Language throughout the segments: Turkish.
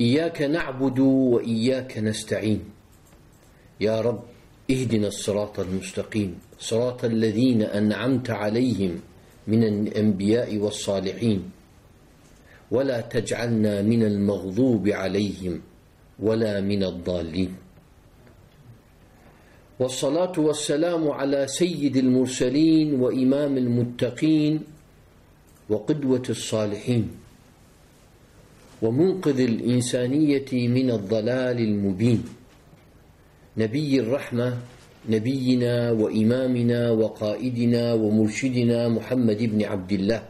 إياك نعبد وإياك نستعين. يا رب اهدنا الصراط المستقيم صراط الذين أنعمت عليهم من الأنبياء والصالحين. ولا تجعلنا من المغضوب عليهم ولا من الضالين. والصلاة والسلام على سيد المرسلين وإمام المتقين وقدوة الصالحين. ومنقذ الإنسانية من الضلال المبين. نبي الرحمة نبينا وإمامنا وقائدنا ومرشدنا محمد بن عبد الله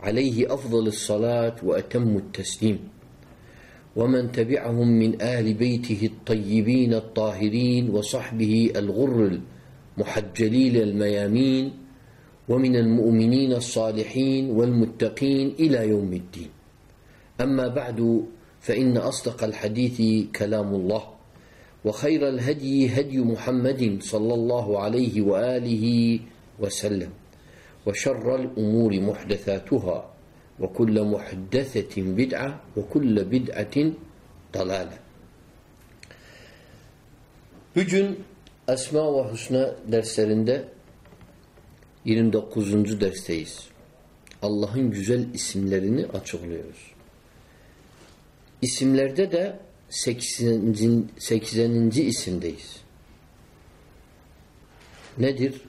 عليه أفضل الصلاة وأتم التسليم. ومن تبعهم من آل بيته الطيبين الطاهرين وصحبه الغر المحجلين الميامين ومن المؤمنين الصالحين والمتقين إلى يوم الدين. أما بعد فإن أصدق الحديث كلام الله وخير الهدي هدي محمد صلى الله عليه وآله وسلم وشر الأمور محدثاتها وكل محدثة بدعة وكل بدعة ضلالة Bugün Esma ve Husna derslerinde 29. dersteyiz. Allah'ın güzel isimlerini açıklıyoruz. İsimlerde de 80. 80. isimdeyiz. Nedir?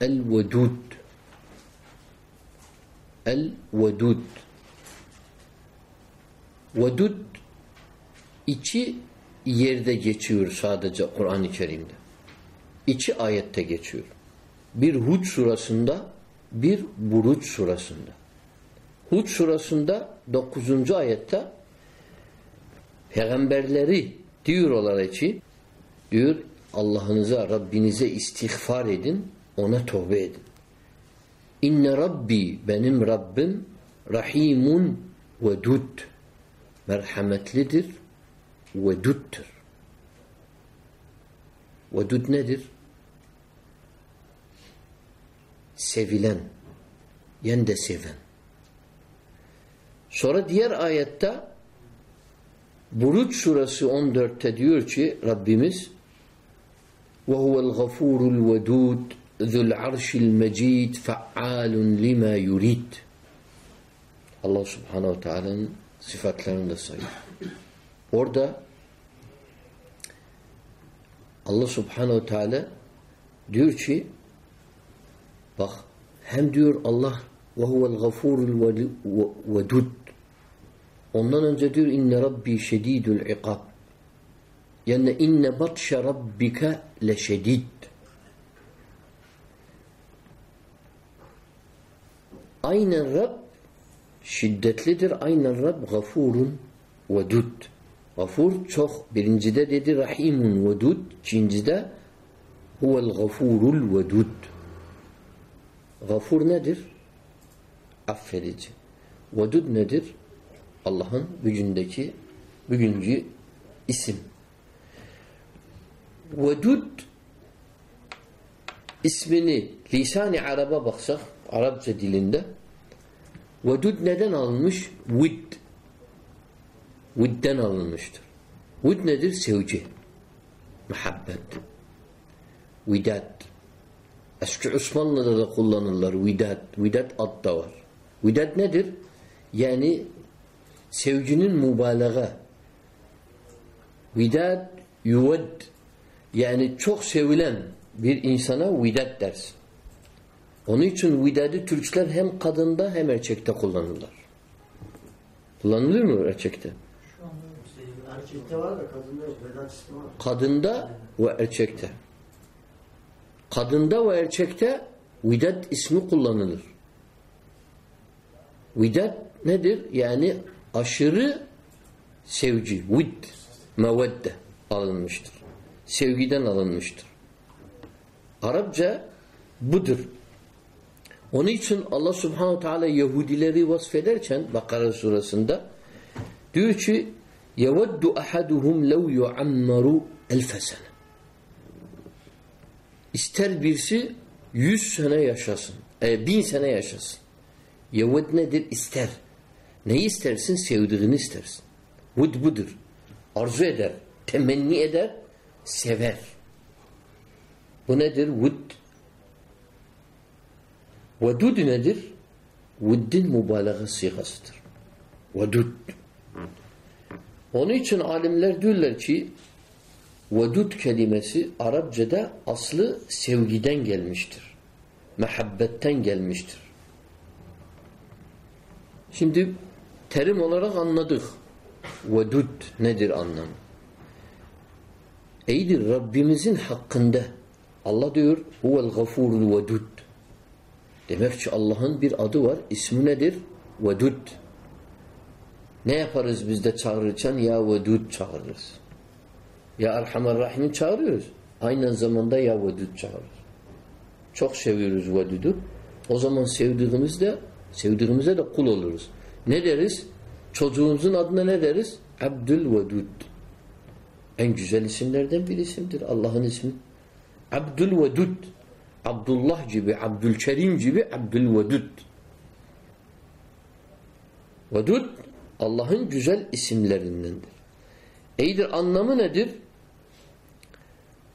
El-Vedud. El-Vedud. Vedud iki yerde geçiyor sadece Kur'an-ı Kerim'de. İki ayette geçiyor. Bir Hud surasında, bir Buruç surasında. Hud surasında 9. ayette peygamberleri diyor olarak ki diyor Allah'ınıza, Rabbinize istiğfar edin, ona tövbe edin. İnne Rabbi, benim Rabbim Rahimun vedud. Merhametlidir, veduddur. Vedud nedir? Sevilen, yen de seven. Sonra diğer ayette Buruç surası 14'te diyor ki Rabbimiz وَهُوَ الْغَفُورُ الْوَدُودُ ذُو الْعَرْشِ الْمَجِيدُ فَعَّالٌ لِمَا يُرِيدُ Allah subhanehu ve teala'nın sıfatlarını da sayıyor. Orada Allah subhanehu ve teala diyor ki bak hem diyor Allah وَهُوَ الْغَفُورُ الْوَدُودُ Ondan önce diyor inne rabbi şedidul ikab. Yani inne batşe rabbike leşedid. Aynen Rab şiddetlidir. Aynen Rab gafurun vedud. Gafur çok. Birincide dedi rahimun vedud. İkincide huvel gafurul vedud. Gafur nedir? Affedici. Vedud nedir? Allah'ın bugündeki bugünkü isim. Vedud ismini lisan-ı Arap'a baksak Arapça dilinde Vedud neden alınmış? Vid. Vidden alınmıştır. Vid nedir? Sevci. Muhabbet. Vidat. Eski Osmanlı'da da kullanırlar vidat. Vidat ad da var. Vidat nedir? Yani sevginin mübalağa. Vidad yuved yani çok sevilen bir insana vidat dersin. Onun için vidadı Türkler hem kadında hem erkekte kullanırlar. Kullanılır mı erkekte? Erkekte var da kadında yok. Vedat ismi var. Kadında ve erkekte. Kadında ve erkekte vidat ismi kullanılır. Vidat nedir? Yani aşırı sevgi, vid, mevedde alınmıştır. Sevgiden alınmıştır. Arapça budur. Onun için Allah Subhanahu Teala Yahudileri vasfederken Bakara suresinde diyor ki yeveddu ahaduhum lev yuammaru elfe sene. İster birisi yüz sene yaşasın. E, bin sene yaşasın. Yeved nedir? İster. Neyi istersin? Sevdiğini istersin. Vud budur. Arzu eder, temenni eder, sever. Bu nedir? Vud. Vedud nedir? Vuddin mübalağa sigasıdır. Vedud. Onun için alimler diyorlar ki vedud kelimesi Arapçada aslı sevgiden gelmiştir. Mehabbetten gelmiştir. Şimdi terim olarak anladık. Vedud nedir anlamı? İyidir Rabbimizin hakkında. Allah diyor huvel gafurul vedud. Demek ki Allah'ın bir adı var. İsmi nedir? Vedud. Ne yaparız biz de çağırırken? Ya Vedud çağırırız. Ya Erhamer Rahim'i çağırıyoruz. Aynı zamanda Ya Vedud çağırırız. Çok seviyoruz Vedud'u. O zaman sevdiğimizde sevdiğimize de kul oluruz. Ne deriz? Çocuğumuzun adına ne deriz? Abdülvedud. En güzel isimlerden bir isimdir. Allah'ın ismi. Abdülvedud. Abdullah gibi, Abdülkerim gibi Abdülvedud. Vedud Allah'ın güzel isimlerindendir. İyidir anlamı nedir?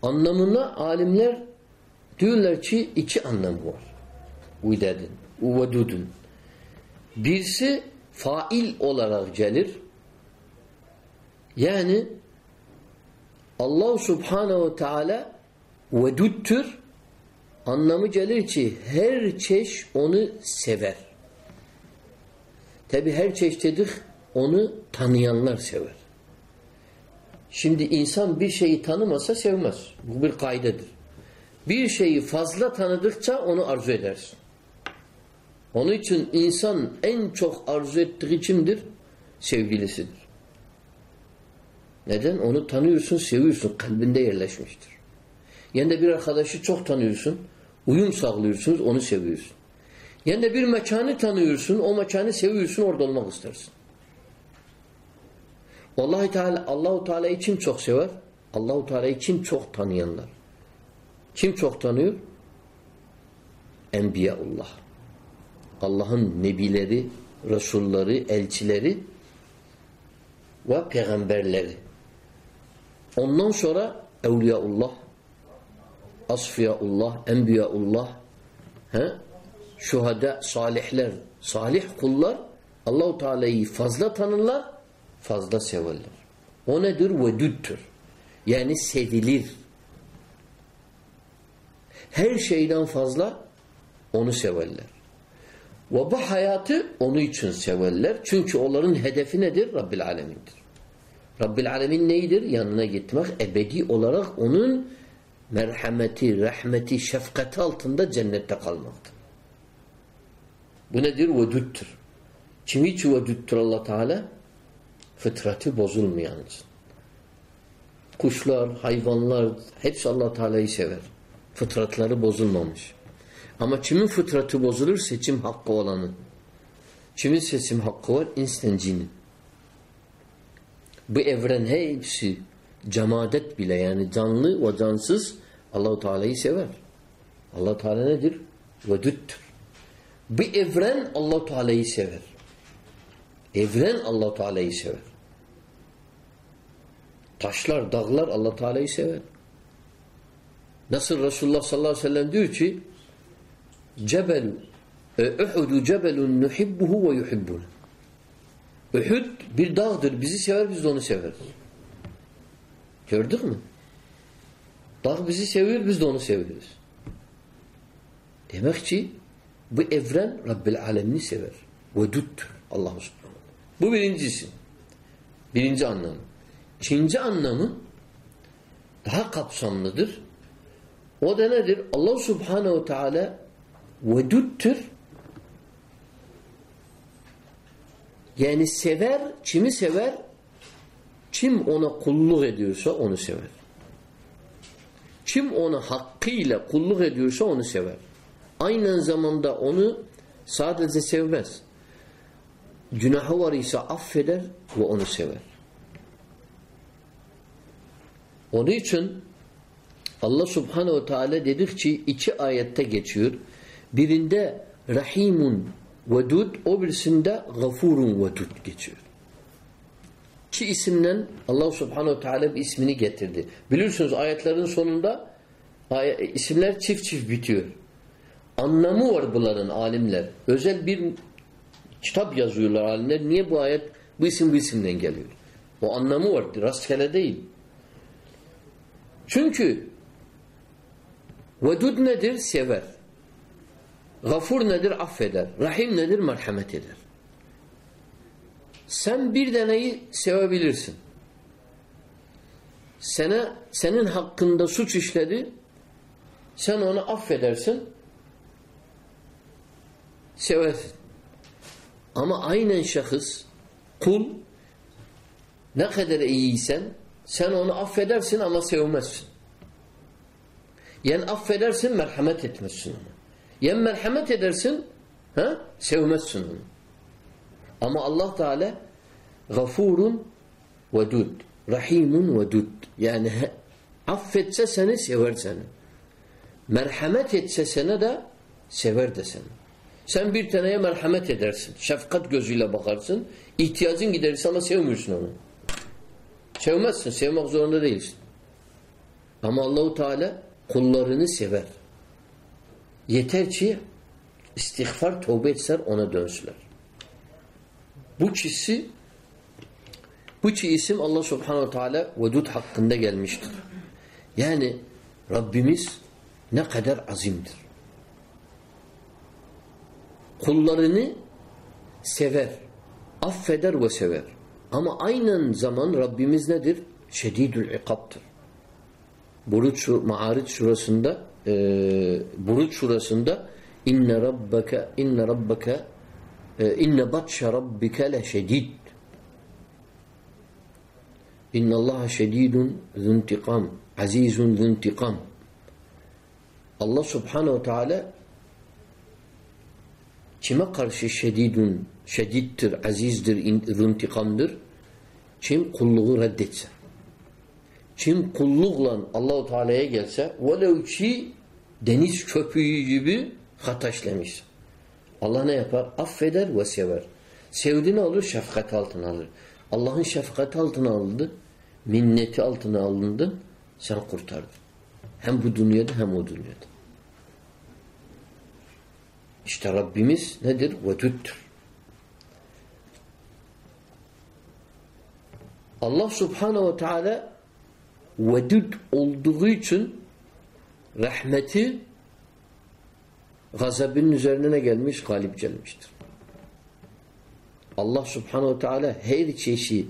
Anlamına alimler diyorlar ki iki anlamı var. Uydadın, uvedudun. Birisi fail olarak gelir. Yani Allah subhanehu teala veduttur. Anlamı gelir ki her çeşit onu sever. Tabi her çeşit dedik onu tanıyanlar sever. Şimdi insan bir şeyi tanımasa sevmez. Bu bir kaydedir. Bir şeyi fazla tanıdıkça onu arzu edersin. Onun için insan en çok arzu ettiği kimdir? Sevgilisidir. Neden? Onu tanıyorsun, seviyorsun. Kalbinde yerleşmiştir. Yani de bir arkadaşı çok tanıyorsun. Uyum sağlıyorsunuz, onu seviyorsun. Yani de bir mekanı tanıyorsun, o mekanı seviyorsun, orada olmak istersin. Vallahi Teala Allahu Teala'yı kim çok sever? Allahu Teala'yı kim çok tanıyanlar? Kim çok tanıyor? Enbiyaullah. Allah'ın nebileri, resulları, elçileri ve peygamberleri. Ondan sonra Evliyaullah, Asfiyaullah, Enbiyaullah, he? şuhada, salihler, salih kullar Allahu Teala'yı fazla tanırlar, fazla severler. O nedir? Vedüttür. Yani sevilir. Her şeyden fazla onu severler. Ve bu hayatı onu için severler. Çünkü onların hedefi nedir? Rabbil Alemin'dir. Rabbil Alemin neydir? Yanına gitmek, ebedi olarak onun merhameti, rahmeti, şefkati altında cennette kalmaktır. Bu nedir? Vedüttür. Kim hiç vedüttür allah Teala? Fıtratı bozulmayan için. Kuşlar, hayvanlar hepsi allah Teala'yı sever. Fıtratları bozulmamış. Ama kimin fıtratı bozulur? Seçim hakkı olanın. Kimin seçim hakkı var? İnsancının. Bu evren hepsi cemadet bile yani canlı ve cansız Allahu Teala'yı sever. Allah Teala nedir? Vedüttür. Bu evren Allah Teala'yı sever. Evren Allah Teala'yı sever. Taşlar, dağlar Allah Teala'yı sever. Nasıl Resulullah sallallahu aleyhi ve sellem diyor ki Cebel Uhudu cebelun nuhibbuhu ve yuhibbuna. Uhud bir dağdır. Bizi sever, biz de onu severiz. Gördük mü? Dağ bizi seviyor, biz de onu seviyoruz. Demek ki bu evren Rabbil Alemini sever. Veduttur. Allah subhanahu. Bu birincisi. Birinci anlamı. İkinci anlamı daha kapsamlıdır. O da nedir? Allah subhanehu teala veduttur. Yani sever, kimi sever? Kim ona kulluk ediyorsa onu sever. Kim ona hakkıyla kulluk ediyorsa onu sever. Aynı zamanda onu sadece sevmez. Günahı var ise affeder ve onu sever. Onun için Allah subhanehu ve teala dedikçe iki ayette geçiyor. Birinde Rahimun Vedud, o birisinde Gafurun Vedud geçiyor. İki isimden Allah subhanehu teala ismini getirdi. Biliyorsunuz ayetlerin sonunda isimler çift çift bitiyor. Anlamı var bunların alimler. Özel bir kitap yazıyorlar alimler. Niye bu ayet bu isim bu isimden geliyor? O anlamı var. Rastgele değil. Çünkü vedud nedir? Sever. Gafur nedir? Affeder. Rahim nedir? Merhamet eder. Sen bir deneyi sevebilirsin. Sana, senin hakkında suç işledi. Sen onu affedersin. Seversin. Ama aynen şahıs, kul ne kadar iyiysen sen onu affedersin ama sevmezsin. Yani affedersin merhamet etmezsin ona. Yani merhamet edersin ha? sevmezsin onu. Ama Allah Teala gafurun vedud. Rahimun vedud. Yani affetse seni sever seni. Merhamet etse sana da sever de seni. Sen bir taneye merhamet edersin. Şefkat gözüyle bakarsın. İhtiyacın giderirse ama sevmiyorsun onu. Sevmezsin. Sevmek zorunda değilsin. Ama Allahu Teala kullarını sever. Yeter ki istiğfar, tövbe etseler ona dönsüler. Bu kişi bu iki isim Allah Subhanahu Teala vedud hakkında gelmiştir. Yani Rabbimiz ne kadar azimdir. Kullarını sever, affeder ve sever. Ama aynı zaman Rabbimiz nedir? Şedidül ikaptır. Buruç, Ma'ariç surasında e, Buruç surasında inne rabbeke inne rabbeke e, inne batşa rabbike le şedid. İnne allaha şedidun zuntikam azizun zuntikam Allah subhanehu teala kime karşı şedidun şedittir, azizdir, zuntikamdır kim kulluğu reddetse kim kullukla Allahu Teala'ya gelse velev ki deniz köpüğü gibi hata işlemiş. Allah ne yapar? Affeder ve sever. Sevdi ne olur? Şefkat altına alır. Allah'ın şefkat altına alındı. Minneti altına alındın. Sen kurtardın. Hem bu dünyada hem o dünyada. İşte Rabbimiz nedir? Vedüttür. Allah Subhanahu ve Teala vedud olduğu için rahmeti gazabının üzerine gelmiş, galip gelmiştir. Allah subhanehu teala her çeşit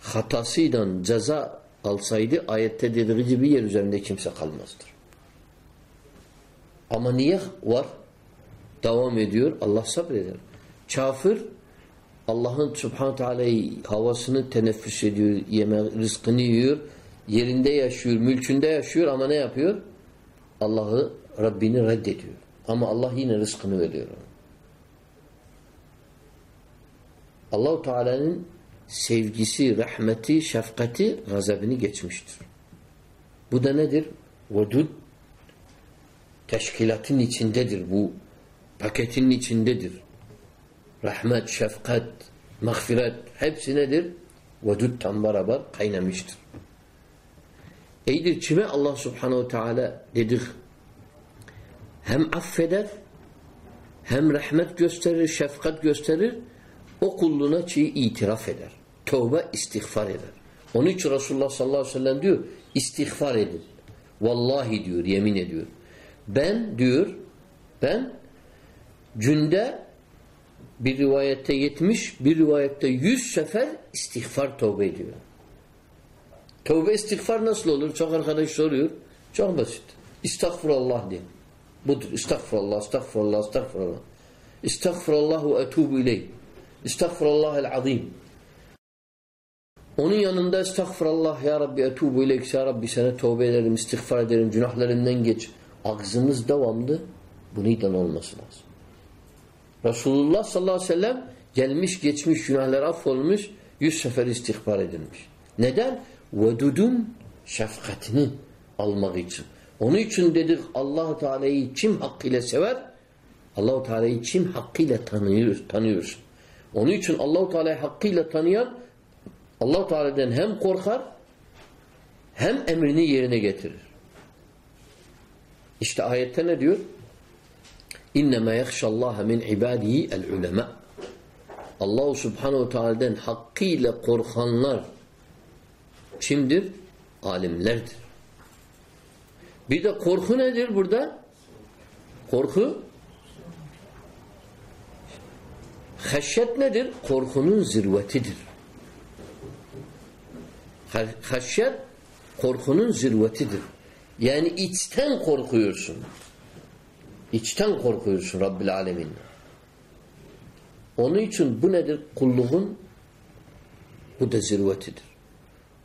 hatasıyla ceza alsaydı ayette dediği gibi yer üzerinde kimse kalmazdır. Ama niye var? Devam ediyor. Allah sabreder. Kafir Allah'ın subhanahu teala'yı havasını teneffüs ediyor, yeme, rızkını yiyor, yerinde yaşıyor, mülkünde yaşıyor ama ne yapıyor? Allah'ı, Rabbini reddediyor. Ama Allah yine rızkını veriyor ona. Allahu Teala'nın sevgisi, rahmeti, şefkati, gazabını geçmiştir. Bu da nedir? Vedud teşkilatın içindedir bu. Paketin içindedir. Rahmet, şefkat, mağfiret hepsi nedir? Vedud tam beraber kaynamıştır. İyidir kime Allah subhanehu teala dedik hem affeder hem rahmet gösterir, şefkat gösterir o kulluğuna çiğ itiraf eder. Tövbe istiğfar eder. Onun için Resulullah sallallahu aleyhi ve sellem diyor istiğfar edin. Vallahi diyor, yemin ediyor. Ben diyor, ben günde bir rivayette yetmiş, bir rivayette yüz sefer istiğfar tövbe ediyor. Tövbe istiğfar nasıl olur? Çok arkadaş soruyor. Çok basit. İstağfurullah diye. Budur. İstağfurullah, estağfurullah, estağfurullah. İstağfurullah ve etubu ileyh. İstağfurullahel azim. Onun yanında estağfurullah ya Rabbi etubu ileyk ya Rabbi sana tövbe ederim, istiğfar ederim, günahlarından geç. Ağzımız devamlı bundan olması lazım. Resulullah sallallahu aleyhi ve sellem gelmiş geçmiş günahlar affolmuş, yüz sefer istiğfar edilmiş. Neden? Vedudun şefkatini almak için. Onun için dedik allah Teala'yı kim hakkıyla sever? Allahu Teala'yı kim hakkıyla tanıyor, tanıyorsun. Onun için Allahu Teala'yı hakkıyla tanıyan Allahu Teala'dan hem korkar hem emrini yerine getirir. İşte ayette ne diyor? İnnemâ yekşallâhe min ibâdihi el-ulemâ. Allahu Subhanahu Teala'dan hakkıyla korkanlar kimdir? Alimlerdir. Bir de korku nedir burada? Korku Haşyet nedir? Korkunun zirvetidir. Haşyet korkunun zirvetidir. Yani içten korkuyorsun. İçten korkuyorsun Rabbil Alemin. Onun için bu nedir? Kulluğun bu da zirvetidir.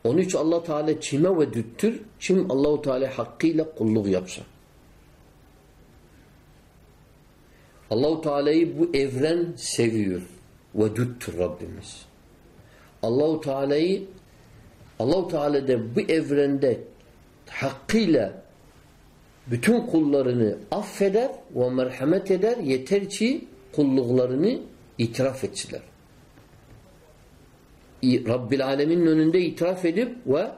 Onun için Allah Teala kime ve düttür? Kim Allahu Teala hakkıyla kulluk yapsa. Allahu Teala'yı bu evren seviyor. Veduttur Rabbimiz. Allahu Teala'yı Allahu Teala da bu evrende hakkıyla bütün kullarını affeder ve merhamet eder yeter ki kulluklarını itiraf etsinler. Rabbil Alemin'in önünde itiraf edip ve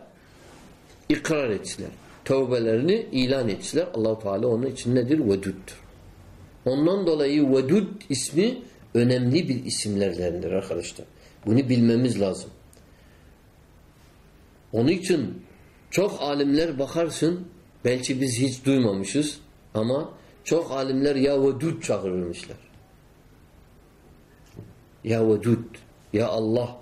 ikrar etsinler. Tövbelerini ilan etsinler. Allahu Teala onun için nedir? Veduddur. Ondan dolayı Vedud ismi önemli bir isimlerdendir arkadaşlar. Bunu bilmemiz lazım. Onun için çok alimler bakarsın belki biz hiç duymamışız ama çok alimler ya Vedud çağırırmışlar. Ya Vedud, ya Allah,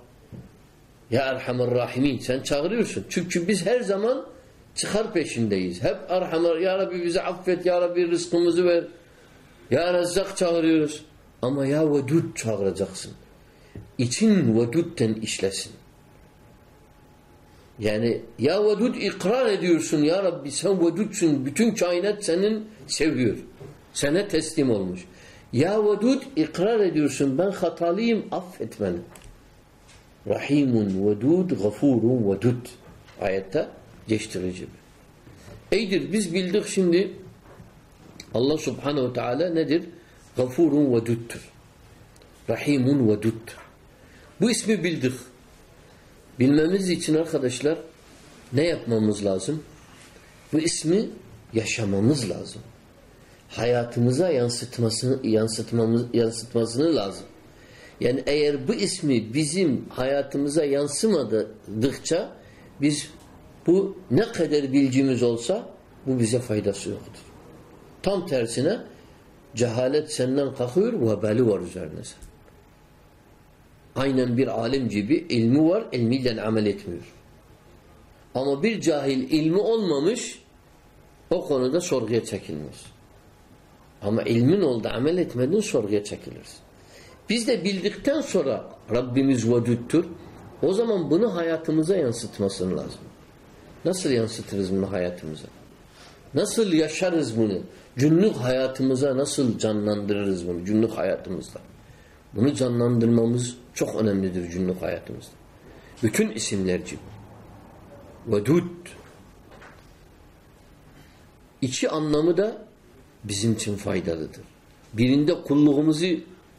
ya Erhamer Rahimin sen çağırıyorsun. Çünkü biz her zaman çıkar peşindeyiz. Hep Erhamer, Ya Rabbi bizi affet, Ya Rabbi rızkımızı ver. Ya Rezzak çağırıyoruz. Ama ya Vedud çağıracaksın. İçin Vedud'ten işlesin. Yani ya Vedud ikrar ediyorsun ya Rabbi sen Vedud'sun. Bütün kainat senin seviyor. Sana teslim olmuş. Ya Vedud ikrar ediyorsun ben hatalıyım affet beni. Rahimun vedud gafurun vedud. Ayette geçtirici. Eydir biz bildik şimdi Allah subhanehu teala nedir? Gafurun veduddur. Rahimun veduddur. Bu ismi bildik. Bilmemiz için arkadaşlar ne yapmamız lazım? Bu ismi yaşamamız lazım. Hayatımıza yansıtmasını yansıtmamız yansıtmasını lazım. Yani eğer bu ismi bizim hayatımıza yansımadıkça biz bu ne kadar bilgimiz olsa bu bize faydası yoktur. Tam tersine cehalet senden kalkıyor vebali var üzerine sen. Aynen bir alim gibi ilmi var, ilmiyle amel etmiyor. Ama bir cahil ilmi olmamış o konuda sorguya çekilmez. Ama ilmin oldu, amel etmedin sorguya çekilirsin. Biz de bildikten sonra Rabbimiz veduttur. O zaman bunu hayatımıza yansıtmasın lazım. Nasıl yansıtırız bunu hayatımıza? Nasıl yaşarız bunu? Günlük hayatımıza nasıl canlandırırız bunu? Günlük hayatımızda. Bunu canlandırmamız çok önemlidir günlük hayatımızda. Bütün isimler gibi. Vedud. İki anlamı da bizim için faydalıdır. Birinde kulluğumuzu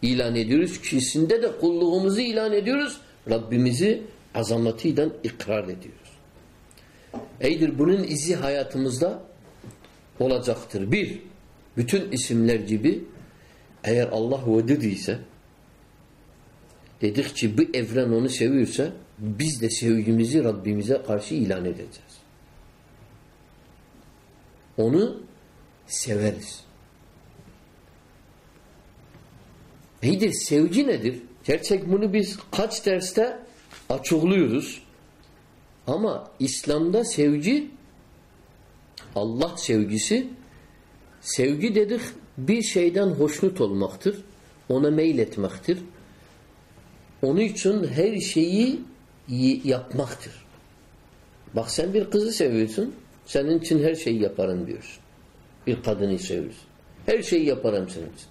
ilan ediyoruz. İkisinde de kulluğumuzu ilan ediyoruz. Rabbimizi azametiyle ikrar ediyoruz. Eydir bunun izi hayatımızda olacaktır. Bir, bütün isimler gibi eğer Allah vedud ise dedikçe bu evren onu seviyorsa biz de sevgimizi Rabbimize karşı ilan edeceğiz. Onu severiz. Nedir? Sevgi nedir? Gerçek bunu biz kaç derste açıklıyoruz. Ama İslam'da sevgi Allah sevgisi sevgi dedik bir şeyden hoşnut olmaktır. Ona meyletmektir. Onun için her şeyi yapmaktır. Bak sen bir kızı seviyorsun. Senin için her şeyi yaparım diyorsun. Bir kadını seviyorsun. Her şeyi yaparım senin için.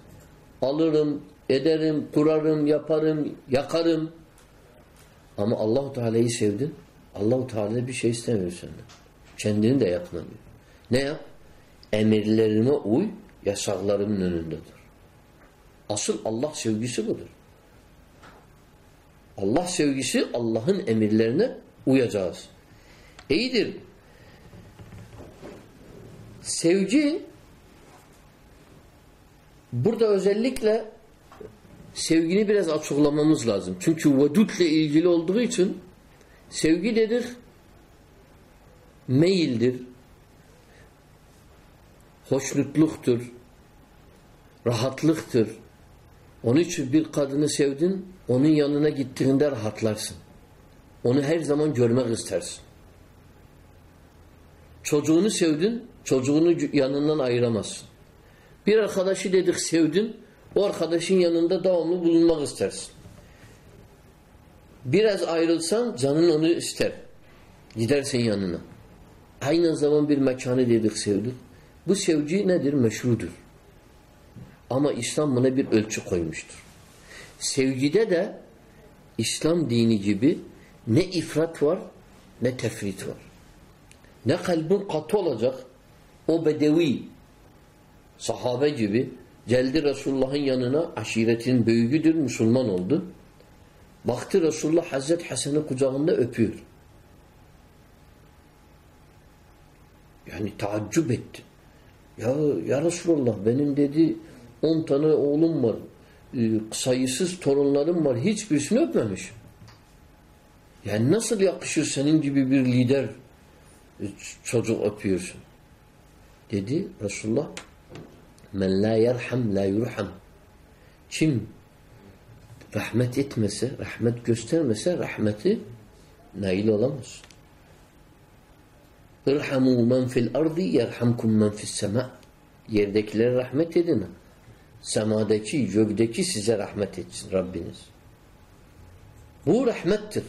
Alırım, ederim, kurarım, yaparım, yakarım. Ama Allahu Teala'yı sevdin. Allahu Teala bir şey istemiyor senden. Kendini de yapma diyor. Ne yap? Emirlerime uy, yasaklarımın önünde dur. Asıl Allah sevgisi budur. Allah sevgisi Allah'ın emirlerine uyacağız. İyidir. Sevgi burada özellikle sevgini biraz açıklamamız lazım. Çünkü vedudla ilgili olduğu için sevgi nedir? Meyildir. Hoşnutluktur. Rahatlıktır. Onun için bir kadını sevdin, onun yanına gittiğinde rahatlarsın. Onu her zaman görmek istersin. Çocuğunu sevdin, çocuğunu yanından ayıramazsın. Bir arkadaşı dedik sevdin, o arkadaşın yanında devamlı bulunmak istersin. Biraz ayrılsan canın onu ister. Gidersin yanına. Aynı zaman bir mekanı dedik sevdik. Bu sevgi nedir? Meşrudur. Ama İslam buna bir ölçü koymuştur. Sevgide de İslam dini gibi ne ifrat var ne tefrit var. Ne kalbin katı olacak o bedevi sahabe gibi geldi Resulullah'ın yanına aşiretin büyüğüdür Müslüman oldu. Baktı Resulullah Hazreti Hasan'ı kucağında öpüyor. Yani taaccüp etti. Ya, ya Resulullah benim dedi on tane oğlum var. E, sayısız torunlarım var. Hiçbirisini öpmemiş. Yani nasıl yakışır senin gibi bir lider e, çocuk öpüyorsun? Dedi Resulullah Men la yerham la yurham. Kim rahmet etmese, rahmet göstermese rahmeti nail olamaz. İrhamu men fil ardi yerhamkum men fis sema. Yerdekilere rahmet edin. Semadaki, gökteki size rahmet etsin Rabbiniz. Bu rahmettir.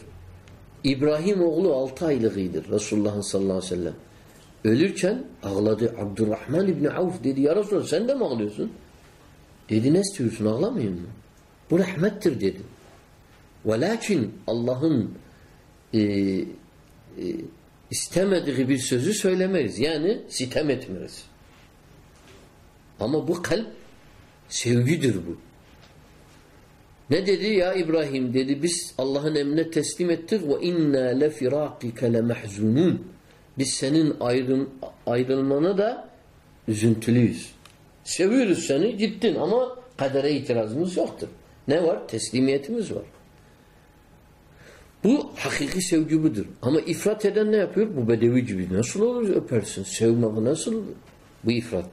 İbrahim oğlu altı aylığıydır Resulullah'ın sallallahu aleyhi ve sellem. Ölürken ağladı. Abdurrahman İbni Avf dedi ya Resulallah sen de mi ağlıyorsun? Dedi ne istiyorsun ağlamayayım mı? Bu rahmettir dedi. Velakin Allah'ın e, e, istemediği bir sözü söylemeyiz. Yani sitem etmeriz. Ama bu kalp sevgidir bu. Ne dedi ya İbrahim dedi biz Allah'ın emrine teslim ettik ve inna le firakike le mahzunun. Biz senin ayrım, ayrılmana da üzüntülüyüz. Seviyoruz seni gittin ama kadere itirazımız yoktur. Ne var? Teslimiyetimiz var. Bu hakiki sevgi budur. Ama ifrat eden ne yapıyor? Bu bedevi gibi. Nasıl olur öpersin? Sevmek nasıl? Bu ifrat.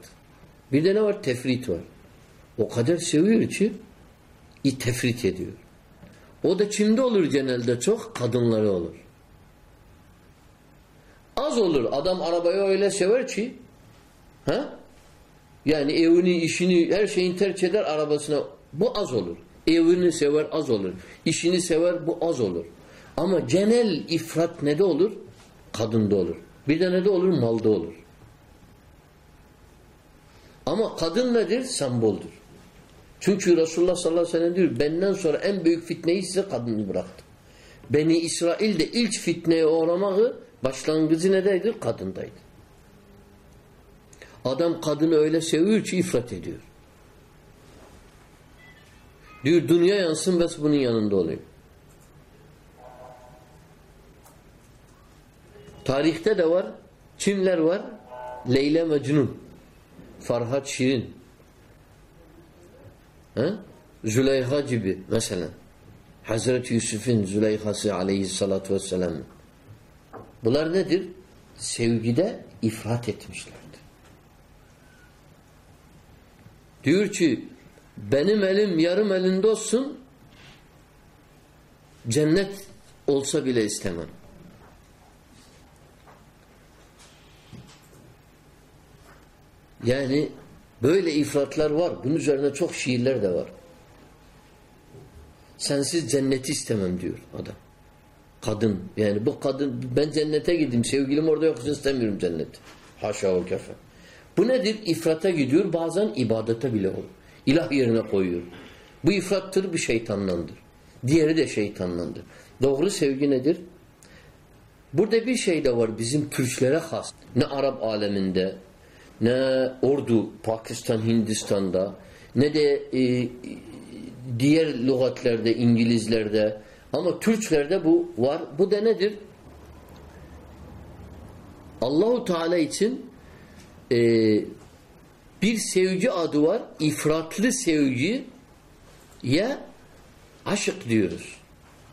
Bir de ne var? Tefrit var. O kadar seviyor ki tefrit ediyor. O da kimde olur genelde çok? Kadınları olur. Az olur. Adam arabayı öyle sever ki ha? Yani evini, işini, her şeyini terk eder arabasına. Bu az olur. Evini sever az olur. İşini sever bu az olur. Ama genel ifrat ne de olur? Kadında olur. Bir de ne de olur? Malda olur. Ama kadın nedir? Semboldür. Çünkü Resulullah sallallahu aleyhi ve sellem diyor benden sonra en büyük fitneyi size kadını bıraktım. Beni İsrail de ilk fitneye uğramağı başlangıcı nedeydi? Kadındaydı. Adam kadını öyle seviyor ki ifrat ediyor. Diyor dünya yansın bes bunun yanında olayım. Tarihte de var. Kimler var? Leyla Mecnun. Farhat Şirin. He? Züleyha gibi mesela. Hazreti Yusuf'un Züleyhası aleyhissalatu vesselam. Bunlar nedir? Sevgide ifrat etmişlerdir. Diyor ki benim elim yarım elinde olsun cennet olsa bile istemem. Yani böyle ifratlar var. Bunun üzerine çok şiirler de var. Sensiz cenneti istemem diyor adam. Kadın. Yani bu kadın ben cennete gideyim. Sevgilim orada yoksa istemiyorum cennet. Haşa o kefe. Bu nedir? İfrata gidiyor. Bazen ibadete bile olur. İlah yerine koyuyor. Bu ifrattır bir şeytanlandır. Diğeri de şeytanlandır. Doğru sevgi nedir? Burada bir şey de var bizim Türklere has. Ne Arap aleminde, ne Ordu, Pakistan, Hindistan'da, ne de e, diğer lügatlerde, İngilizlerde ama Türklerde bu var. Bu da nedir? Allahu Teala için e, bir sevgi adı var. İfratlı sevgi ya aşık diyoruz.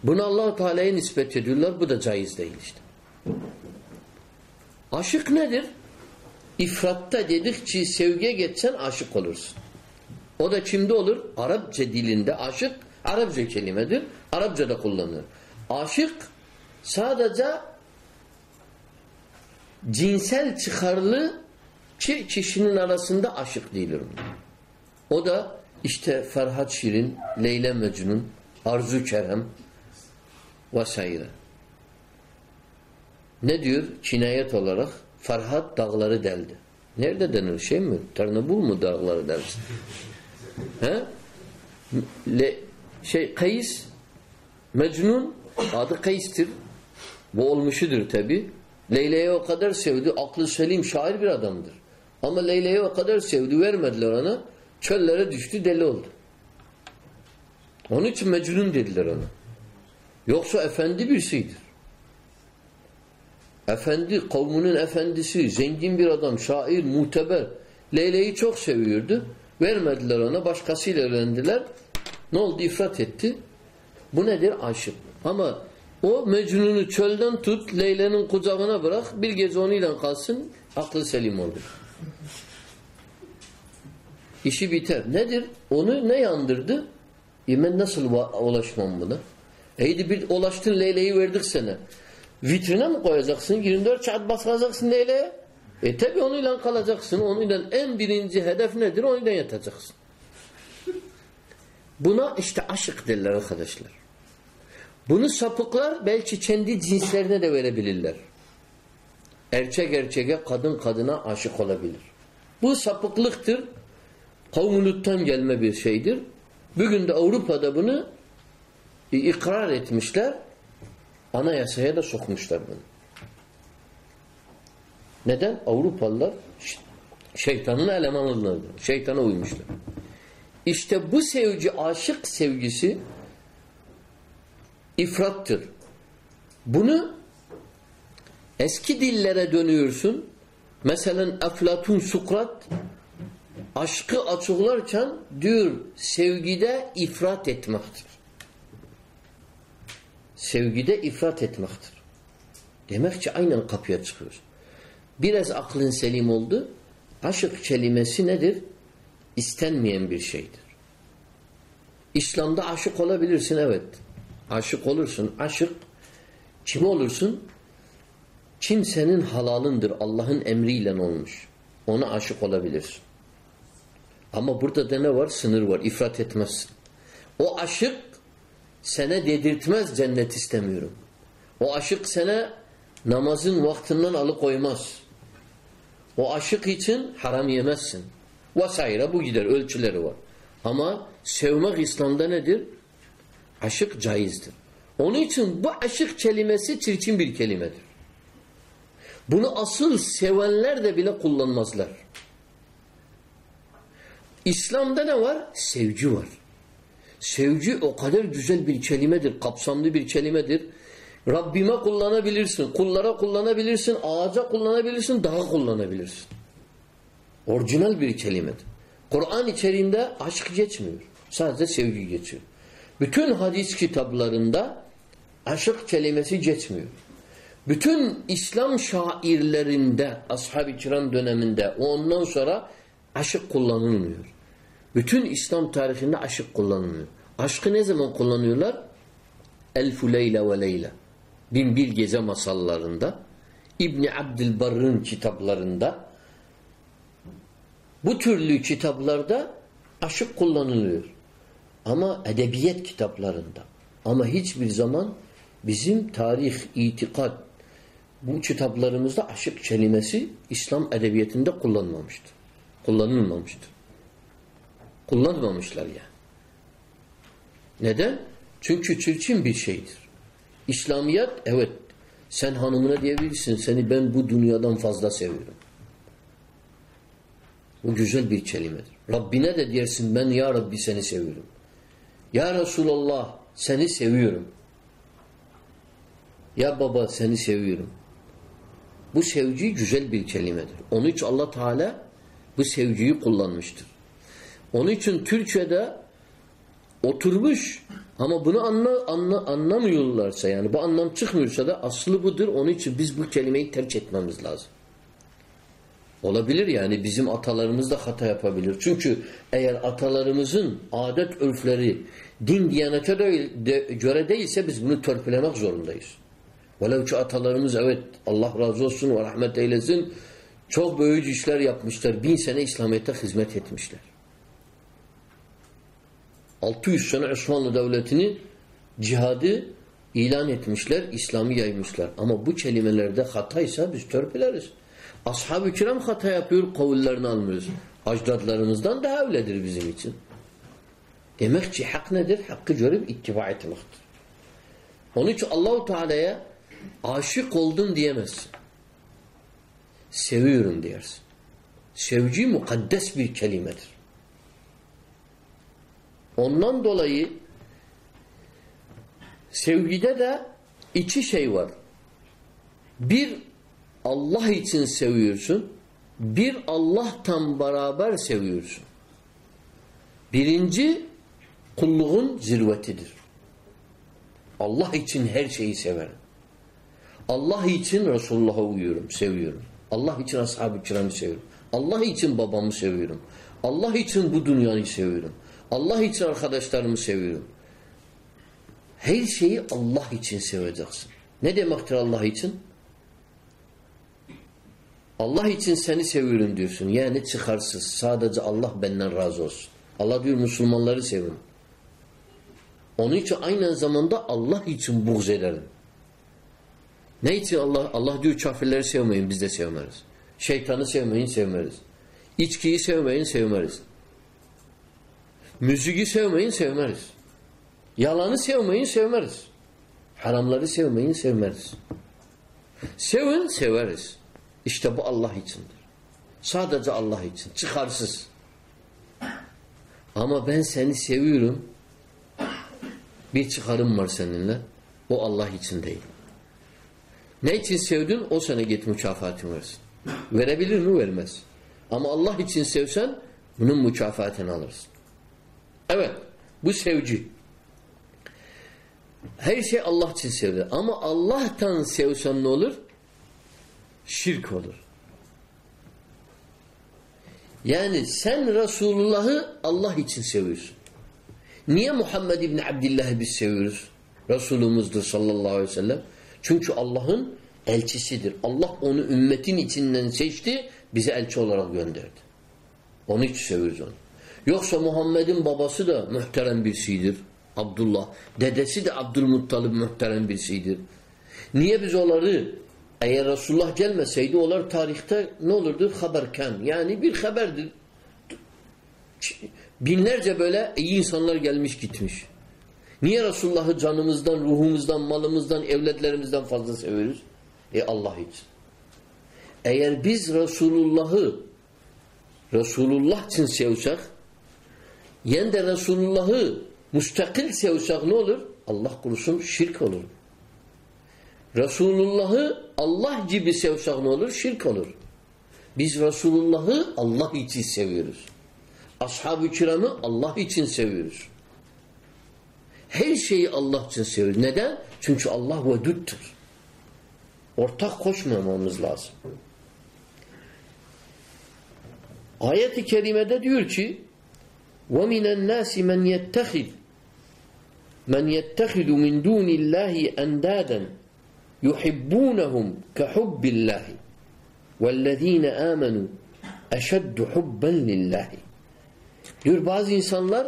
Bunu Allahu Teala'ya nispet ediyorlar. Bu da caiz değil işte. Aşık nedir? İfratta dedik ki sevgiye geçsen aşık olursun. O da kimde olur? Arapça dilinde aşık Arapça kelimedir. Arapçada kullanılır. Aşık sadece cinsel çıkarlı ki kişinin arasında aşık değildir. O da işte Ferhat Şirin, Leyla Mecnun, Arzu Kerem vesaire. Ne diyor? Kinayet olarak Ferhat dağları deldi. Nerede denir şey mi? Ternabul mu dağları dersin? He? Le, şey Kays Mecnun adı Kays'tir. Bu olmuşudur tabi. Leyla'yı o kadar sevdi. Aklı selim şair bir adamdır. Ama Leyla'yı o kadar sevdi. Vermediler ona. Çöllere düştü deli oldu. Onun için Mecnun dediler ona. Yoksa efendi birisidir. Efendi, kavmunun efendisi, zengin bir adam, şair, muteber. Leyla'yı çok seviyordu. Vermediler ona. Başkasıyla evlendiler. Ne oldu? İfrat etti. Bu nedir? Aşık. Ama o Mecnun'u çölden tut, Leyla'nın kucağına bırak, bir gece onunla kalsın, aklı selim olur. İşi biter. Nedir? Onu ne yandırdı? E nasıl ulaşmam buna? Eydi bir ulaştın Leyla'yı verdik sana. Vitrine mi koyacaksın? 24 saat basacaksın Leyla'ya. E tabi onunla kalacaksın. Onunla en birinci hedef nedir? Onunla yatacaksın. Buna işte aşık derler arkadaşlar. Bunu sapıklar belki kendi cinslerine de verebilirler. Erkek erkeğe, kadın kadına aşık olabilir. Bu sapıklıktır. Kavmuluttan gelme bir şeydir. Bugün de Avrupa'da bunu ikrar etmişler. Anayasaya da sokmuşlar bunu. Neden? Avrupalılar şeytanın elemanlarıdır. Şeytana uymuşlar. İşte bu sevgi, aşık sevgisi ifrattır. Bunu eski dillere dönüyorsun. Mesela Eflatun Sukrat aşkı açıklarken diyor sevgide ifrat etmektir. Sevgide ifrat etmektir. Demek ki aynen kapıya çıkıyoruz. Biraz aklın selim oldu. Aşık kelimesi nedir? İstenmeyen bir şeydir. İslam'da aşık olabilirsin evet. Aşık olursun. Aşık kim olursun? Kimsenin halalındır. Allah'ın emriyle olmuş. Ona aşık olabilirsin. Ama burada da ne var? Sınır var. İfrat etmezsin. O aşık sana dedirtmez cennet istemiyorum. O aşık sana namazın vaktinden alıkoymaz. O aşık için haram yemezsin. Vesaire bu gider. Ölçüleri var. Ama sevmek İslam'da nedir? Aşık caizdir. Onun için bu aşık kelimesi çirkin bir kelimedir. Bunu asıl sevenler de bile kullanmazlar. İslam'da ne var? Sevgi var. Sevgi o kadar güzel bir kelimedir, kapsamlı bir kelimedir. Rabbime kullanabilirsin, kullara kullanabilirsin, ağaca kullanabilirsin, dağa kullanabilirsin. Orijinal bir kelimedir. Kur'an içerisinde aşk geçmiyor. Sadece sevgi geçiyor. Bütün hadis kitaplarında aşık kelimesi geçmiyor. Bütün İslam şairlerinde ashab-ı kiram döneminde ondan sonra aşık kullanılmıyor. Bütün İslam tarihinde aşık kullanılmıyor. Aşkı ne zaman kullanıyorlar? Elfu Leyla ve Leyla. Bin bir gece masallarında İbni Abdülbarr'ın kitaplarında bu türlü kitaplarda aşık kullanılıyor. Ama edebiyet kitaplarında. Ama hiçbir zaman Bizim tarih, itikat bu kitaplarımızda aşık kelimesi İslam edebiyatında kullanmamıştır. Kullanılmamıştır. Kullanmamışlar yani. Neden? Çünkü çirkin bir şeydir. İslamiyet evet sen hanımına diyebilirsin seni ben bu dünyadan fazla seviyorum. Bu güzel bir kelimedir. Rabbine de dersin ben ya Rabbi seni seviyorum. Ya Resulallah seni seviyorum. Ya baba seni seviyorum. Bu sevgi güzel bir kelimedir. Onun için Allah Teala bu sevgiyi kullanmıştır. Onun için Türkçe'de oturmuş ama bunu anla, anla, anlamıyorlarsa yani bu anlam çıkmıyorsa da aslı budur. Onun için biz bu kelimeyi terk etmemiz lazım. Olabilir yani bizim atalarımız da hata yapabilir. Çünkü eğer atalarımızın adet örfleri din diyanete de, de, göre değilse biz bunu törpülemek zorundayız. Velev ki atalarımız evet Allah razı olsun ve rahmet eylesin çok büyük işler yapmışlar. Bin sene İslamiyet'e hizmet etmişler. 600 sene Osmanlı Devleti'ni cihadı ilan etmişler, İslam'ı yaymışlar. Ama bu kelimelerde hataysa biz törpüleriz. Ashab-ı kiram hata yapıyor, kavullerini almıyoruz. Acdadlarımızdan daha öyledir bizim için. Demek ki hak nedir? Hakkı görüp ittiba etmektir. Onun için Allahu Teala'ya aşık oldum diyemezsin. Seviyorum dersin. Sevgi mukaddes bir kelimedir. Ondan dolayı sevgide de iki şey var. Bir Allah için seviyorsun. Bir Allah'tan beraber seviyorsun. Birinci kulluğun zirvetidir. Allah için her şeyi severim. Allah için Resulullah'a uyuyorum, seviyorum. Allah için ashab-ı kiramı seviyorum. Allah için babamı seviyorum. Allah için bu dünyayı seviyorum. Allah için arkadaşlarımı seviyorum. Her şeyi Allah için seveceksin. Ne demektir Allah için? Allah için seni seviyorum diyorsun. Yani çıkarsız. Sadece Allah benden razı olsun. Allah diyor Müslümanları sevin. Onun için aynı zamanda Allah için buğz ederim. Ne için Allah? Allah diyor kafirleri sevmeyin biz de sevmeriz. Şeytanı sevmeyin sevmeriz. İçkiyi sevmeyin sevmeriz. Müziği sevmeyin sevmeriz. Yalanı sevmeyin sevmeriz. Haramları sevmeyin sevmeriz. Sevin severiz. İşte bu Allah içindir. Sadece Allah için. Çıkarsız. Ama ben seni seviyorum. Bir çıkarım var seninle. O Allah için değil. Ne için sevdin? O sana git mükafatını versin. Verebilir mi? Vermez. Ama Allah için sevsen bunun mükafatını alırsın. Evet. Bu sevgi. Her şey Allah için sevilir. Ama Allah'tan sevsen ne olur? Şirk olur. Yani sen Resulullah'ı Allah için seviyorsun. Niye Muhammed İbni Abdillah'ı biz seviyoruz? Resulümüzdür sallallahu aleyhi ve sellem. Çünkü Allah'ın elçisidir. Allah onu ümmetin içinden seçti, bize elçi olarak gönderdi. Onun için seviyoruz onu. Yoksa Muhammed'in babası da muhterem birisidir. Abdullah. Dedesi de Abdülmuttalib muhterem birisidir. Niye biz onları eğer Resulullah gelmeseydi onlar tarihte ne olurdu? Haberken. Yani bir haberdir. Binlerce böyle iyi insanlar gelmiş gitmiş. Niye Resulullah'ı canımızdan, ruhumuzdan, malımızdan, evletlerimizden fazla seviyoruz? E Allah için. Eğer biz Resulullah'ı Resulullah için sevsek yen de Resulullah'ı müstakil sevsek ne olur? Allah korusun şirk olur. Resulullah'ı Allah gibi sevsek ne olur? Şirk olur. Biz Resulullah'ı Allah için seviyoruz. Ashab-ı kiramı Allah için seviyoruz. Her şeyi Allah için seviyoruz. Neden? Çünkü Allah veduttur. Ortak koşmamamız lazım. Ayet-i kerimede diyor ki وَمِنَ النَّاسِ مَنْ يَتَّخِذْ مَنْ يَتَّخِذُ مِنْ دُونِ اللّٰهِ اَنْدَادًا yuhibbunhum ka hubbillah vellezine amenu eşeddu hubben lillah. Diyor bazı insanlar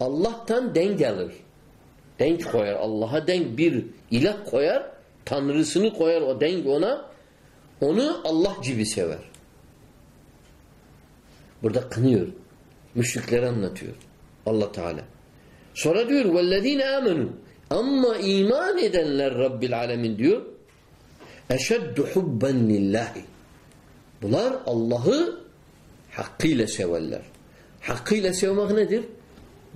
Allah'tan denk alır. Denk koyar. Allah'a denk bir ilah koyar. Tanrısını koyar o denk ona. Onu Allah gibi sever. Burada kınıyor. Müşriklere anlatıyor. Allah Teala. Sonra diyor vellezine amenu ama iman edenler Rabbil alemin diyor eşeddu hubben lillahi. Bunlar Allah'ı hakkıyla severler. Hakkıyla sevmek nedir?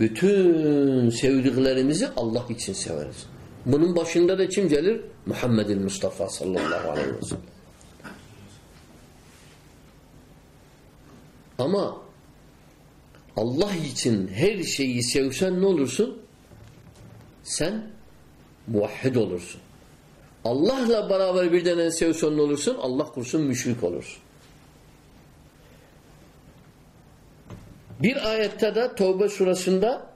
Bütün sevdiklerimizi Allah için severiz. Bunun başında da kim gelir? Muhammed'in Mustafa sallallahu aleyhi ve sellem. Ama Allah için her şeyi sevsen ne olursun? Sen muvahhid olursun. Allah'la beraber bir tane sevsen ne olursun? Allah kursun müşrik olursun. Bir ayette de Tevbe surasında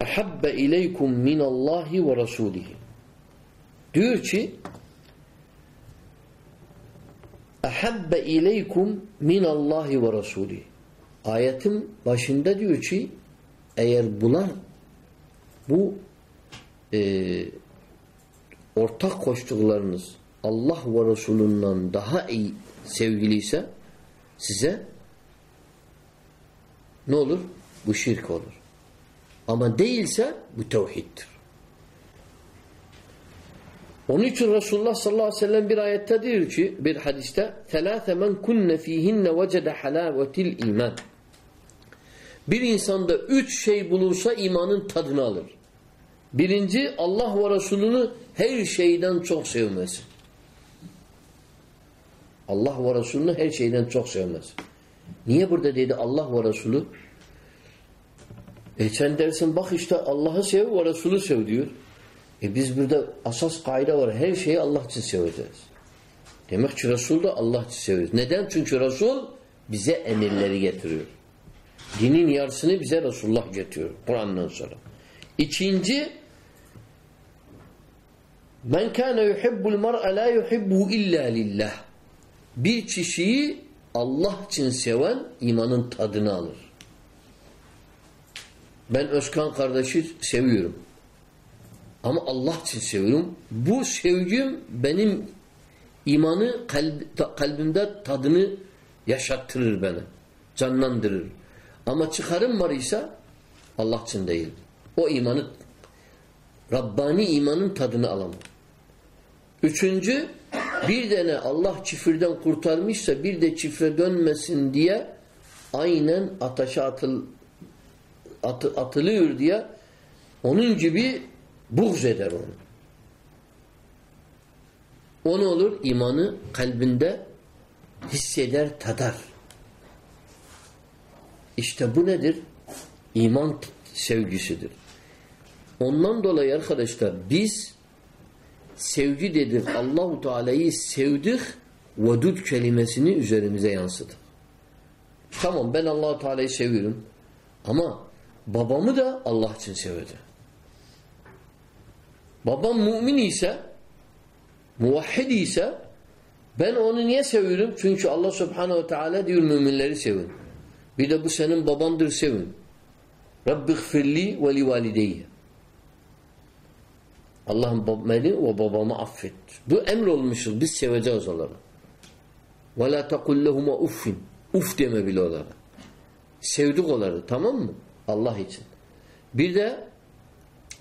Ahabbe ileykum minallahi ve rasulihi Diyor ki Ahabbe ileykum minallahi ve rasulihi Ayetin başında diyor ki eğer bunlar bu e, ortak koştuklarınız Allah ve Resulünden daha iyi sevgiliyse size ne olur? Bu şirk olur. Ama değilse bu tevhiddir. Onun için Resulullah sallallahu aleyhi ve sellem bir ayette diyor ki bir hadiste ثَلَاثَ مَنْ كُنَّ ف۪يهِنَّ وَجَدَ حَلَاوَةِ الْا۪يمَانِ Bir insanda üç şey bulursa imanın tadını alır. Birinci Allah ve Resulünü her şeyden çok sevmesi. Allah ve Resulünü her şeyden çok sevmesi. Niye burada dedi Allah ve Resulü? E sen dersin bak işte Allah'ı sev ve Resulü sev diyor. E biz burada asas kaide var. Her şeyi Allah için seveceğiz. Demek ki Resul de Allah için severiz. Neden? Çünkü Resul bize emirleri getiriyor. Dinin yarısını bize Resulullah getiriyor. Kur'an'dan sonra. İkinci Men kana yuhibbul mar'a la yuhibbu illa lillah. Bir kişiyi Allah için seven imanın tadını alır. Ben Özkan kardeşi seviyorum. Ama Allah için seviyorum. Bu sevgim benim imanı kalb, kalbimde tadını yaşattırır beni. Canlandırır. Ama çıkarım var ise Allah için değil. O imanı Rabbani imanın tadını alamam. Üçüncü bir tane Allah çifirden kurtarmışsa bir de çifre dönmesin diye aynen ateşe atıl, atı, atılıyor diye onun gibi buğz eder onu. O ne olur? İmanı kalbinde hisseder, tadar. İşte bu nedir? İman sevgisidir. Ondan dolayı arkadaşlar biz sevgi dedik. Allahu Teala'yı sevdik vedud kelimesini üzerimize yansıdık. Tamam ben Allahu Teala'yı seviyorum ama babamı da Allah için seveceğim. Babam mümin ise muvahhid ise ben onu niye seviyorum? Çünkü Allah Subhanahu Teala diyor müminleri sevin. Bir de bu senin babandır sevin. Rabbi gfirli ve li valideyye. Allah'ım beni ve babamı affet. Bu emir olmuşuz. Biz seveceğiz onları. Ve la tekul lehuma uffin. Uf deme bile onlara. Sevdik onları. Tamam mı? Allah için. Bir de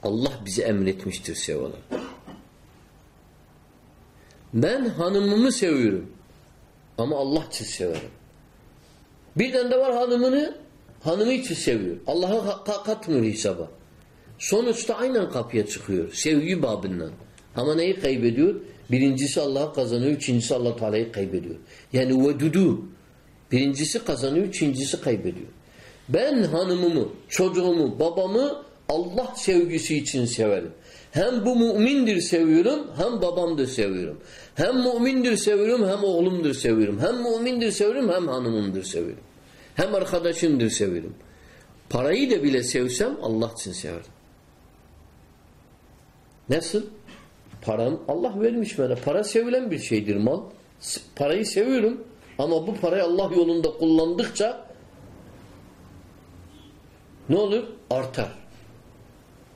Allah bizi emretmiştir sevalar. Ben hanımımı seviyorum. Ama Allah için severim. Bir tane de var hanımını hanımı için seviyor. Allah'a katmıyor hesaba. Sonuçta aynen kapıya çıkıyor. Sevgi babından. Ama neyi kaybediyor? Birincisi Allah'a kazanıyor, ikincisi Allah Teala'yı kaybediyor. Yani vedudu. Birincisi kazanıyor, ikincisi kaybediyor. Ben hanımımı, çocuğumu, babamı Allah sevgisi için severim. Hem bu mümindir seviyorum, hem babamdır seviyorum. Hem mümindir seviyorum, hem oğlumdur seviyorum. Hem mümindir seviyorum, hem hanımımdır seviyorum. Hem arkadaşımdır seviyorum. Parayı da bile sevsem Allah için severim. Nasıl? Param Allah vermiş bana. Para sevilen bir şeydir mal. Parayı seviyorum. Ama bu parayı Allah yolunda kullandıkça ne olur? Artar.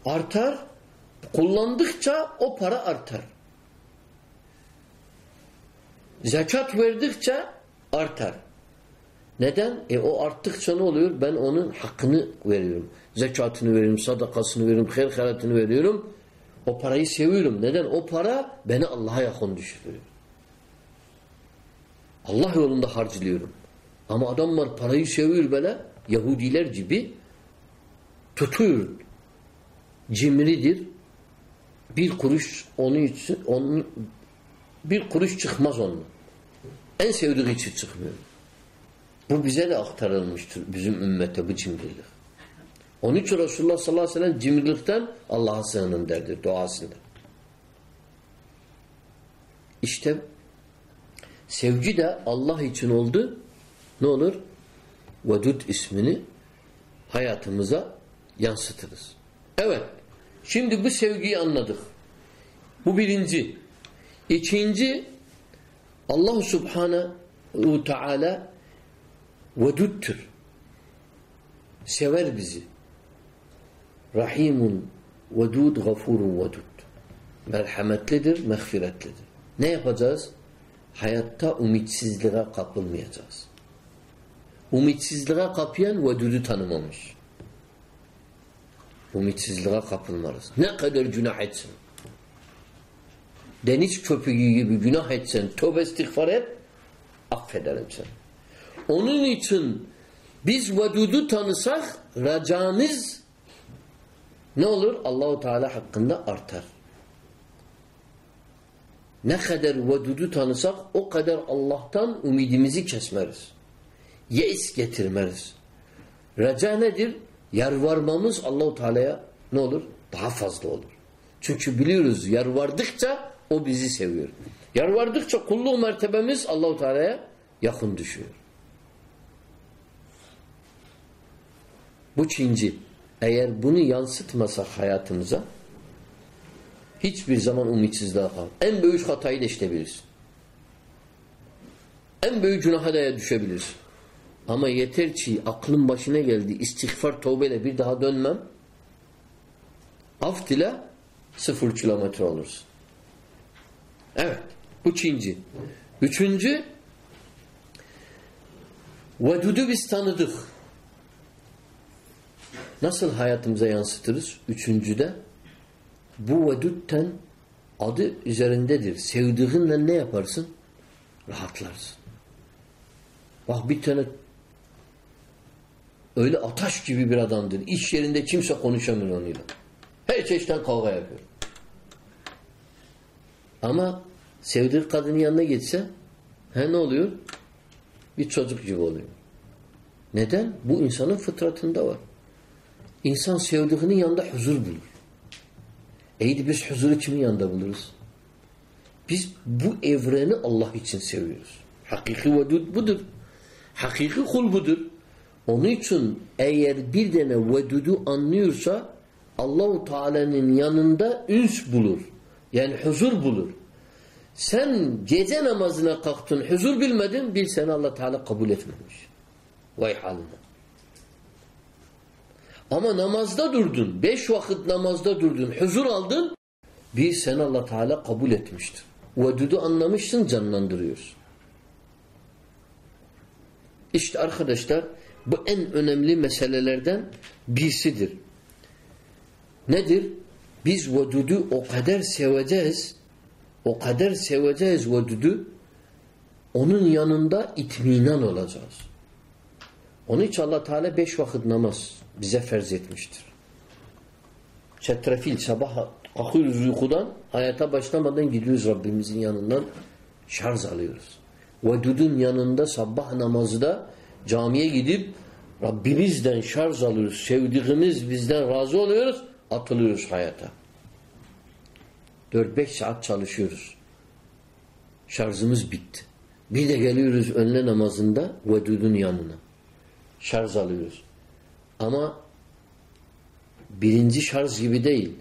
Artar. Kullandıkça o para artar. Zekat verdikçe artar. Neden? E o arttıkça ne oluyor? Ben onun hakkını veriyorum. Zekatını veriyorum, sadakasını veriyorum, hayır veriyorum. O parayı seviyorum. Neden? O para beni Allah'a yakın düşürüyor. Allah yolunda harcılıyorum. Ama adamlar parayı seviyor böyle Yahudiler gibi tutuyor. Cimridir. Bir kuruş onun için onun bir kuruş çıkmaz onun. En sevdiği için çıkmıyor. Bu bize de aktarılmıştır bizim ümmete bu cimrilik. Onun için Resulullah sallallahu aleyhi ve sellem cimrilikten Allah'a sığının derdir duasında. İşte sevgi de Allah için oldu. Ne olur? Vedud ismini hayatımıza yansıtırız. Evet. Şimdi bu sevgiyi anladık. Bu birinci. İkinci Allah Subhanahu Teala veduddur. Sever bizi. Rahimun vedud gafurun vedud. Merhametlidir, mağfiretlidir. Ne yapacağız? Hayatta umitsizliğe kapılmayacağız. Umitsizliğe kapıyan vedudu tanımamış. Umitsizliğe kapılmarız. Ne kadar günah etsin. Deniz köpüğü gibi günah etsen, tövbe istiğfar et, affederim seni. Onun için biz vedudu tanısak racanız ne olur? Allahu Teala hakkında artar. Ne kadar vedudu tanısak o kadar Allah'tan umidimizi kesmeriz. Yeis getirmeriz. Raca nedir? Yarvarmamız Allahu Teala'ya ne olur? Daha fazla olur. Çünkü biliyoruz yarvardıkça o bizi seviyor. Yarvardıkça kulluk mertebemiz Allahu Teala'ya yakın düşüyor. Bu Çinci. Eğer bunu yansıtmasak hayatımıza hiçbir zaman umitsizliğe kal. En büyük hatayı da işlebilirsin. En büyük günaha da düşebilirsin. Ama yeter ki aklın başına geldi, istiğfar tövbeyle bir daha dönmem. Af dile sıfır kilometre olursun. Evet. Bu Çinci. Üçüncü Vedudu biz tanıdık. Nasıl hayatımıza yansıtırız? Üçüncüde bu vedudten adı üzerindedir. Sevdiğinle ne yaparsın? Rahatlarsın. Bak bir tane öyle ataş gibi bir adamdır. İş yerinde kimse konuşamıyor onunla. Her çeşitten kavga yapıyor. Ama sevdiği kadının yanına geçse he ne oluyor? Bir çocuk gibi oluyor. Neden? Bu insanın fıtratında var. İnsan sevdiğinin yanında huzur bulur. Eydi biz huzuru kimin yanında buluruz? Biz bu evreni Allah için seviyoruz. Hakiki vedud budur. Hakiki kul budur. Onun için eğer bir tane vedudu anlıyorsa Allahu Teala'nın yanında üns bulur. Yani huzur bulur. Sen gece namazına kalktın, huzur bilmedin, bil seni Allah Teala kabul etmemiş. Vay haline. Ama namazda durdun. Beş vakit namazda durdun. Huzur aldın. Bir seni Allah Teala kabul etmiştir. Vedudu anlamışsın canlandırıyorsun. İşte arkadaşlar bu en önemli meselelerden birisidir. Nedir? Biz vedudu o kadar seveceğiz o kadar seveceğiz vedudu onun yanında itminan olacağız. Onun için Allah Teala beş vakit namaz bize ferz etmiştir. Çetrefil sabah kalkıyoruz uykudan hayata başlamadan gidiyoruz Rabbimizin yanından şarj alıyoruz. Vedudun yanında sabah namazda camiye gidip Rabbimizden şarj alıyoruz. Sevdiğimiz bizden razı oluyoruz. Atılıyoruz hayata. 4-5 saat çalışıyoruz. Şarjımız bitti. Bir de geliyoruz önle namazında vedudun yanına. Şarj alıyoruz. Ama birinci şarj gibi değil.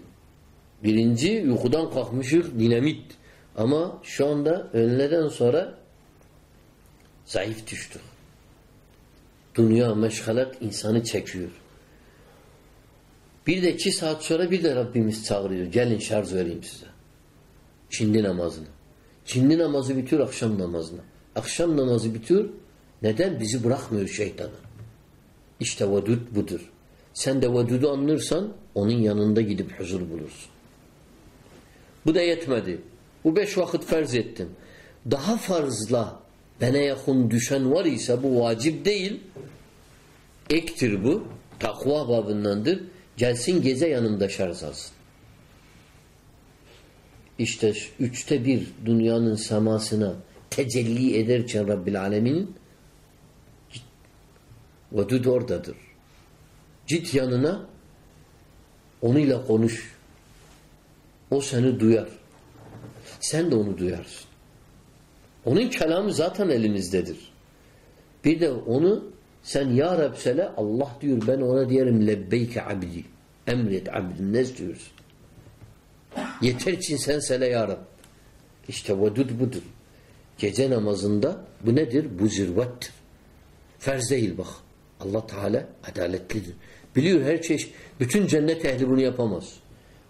Birinci uykudan kalkmışız dinamit. Ama şu anda önleden sonra Zayıf düştük. Dünya meşgalat insanı çekiyor. Bir de iki saat sonra bir de Rabbimiz çağırıyor. Gelin şarj vereyim size. Çindi namazını. Çindi namazı bitiyor akşam namazına. Akşam namazı bitiyor. Neden? Bizi bırakmıyor şeytana. İşte vedud budur. Sen de vedudu anlırsan onun yanında gidip huzur bulursun. Bu da yetmedi. Bu beş vakit farz ettim. Daha farzla bana yakın düşen var ise bu vacip değil. Ektir bu. Takva babındandır. Gelsin gece yanımda şarj alsın. İşte üçte bir dünyanın semasına tecelli ederken Rabbil Alemin'in vedud oradadır. Git yanına onunla konuş. O seni duyar. Sen de onu duyarsın. Onun kelamı zaten elinizdedir. Bir de onu sen ya Rab sele Allah diyor ben ona diyelim lebbeyke abdi. Emret abdim ne istiyorsun? Yeter için sen sele ya Rab. İşte vedud budur. Gece namazında bu nedir? Bu zirvettir. Ferz değil bak. Allah Teala adaletlidir. Biliyor her çeşit. Bütün cennet ehli bunu yapamaz.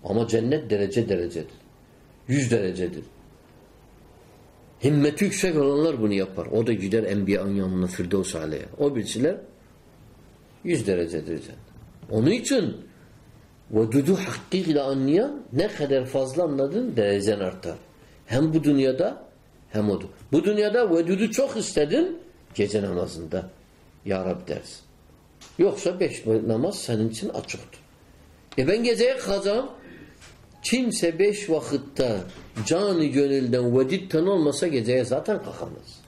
Ama cennet derece derecedir. Yüz derecedir. Himmeti yüksek olanlar bunu yapar. O da gider Enbiya'nın yanına Firdevs Aleyh'e. O birisiler yüz derecedir cennet. Onun için vedudu hakkıyla anlayan ne kadar fazla anladın derecen artar. Hem bu dünyada hem o. Bu dünyada vedudu çok istedin gece namazında. Ya Rab dersin. Yoksa beş namaz senin için açıktır. E ben geceye kalacağım. Kimse beş vakitte canı gönülden veditten olmasa geceye zaten kalkamaz.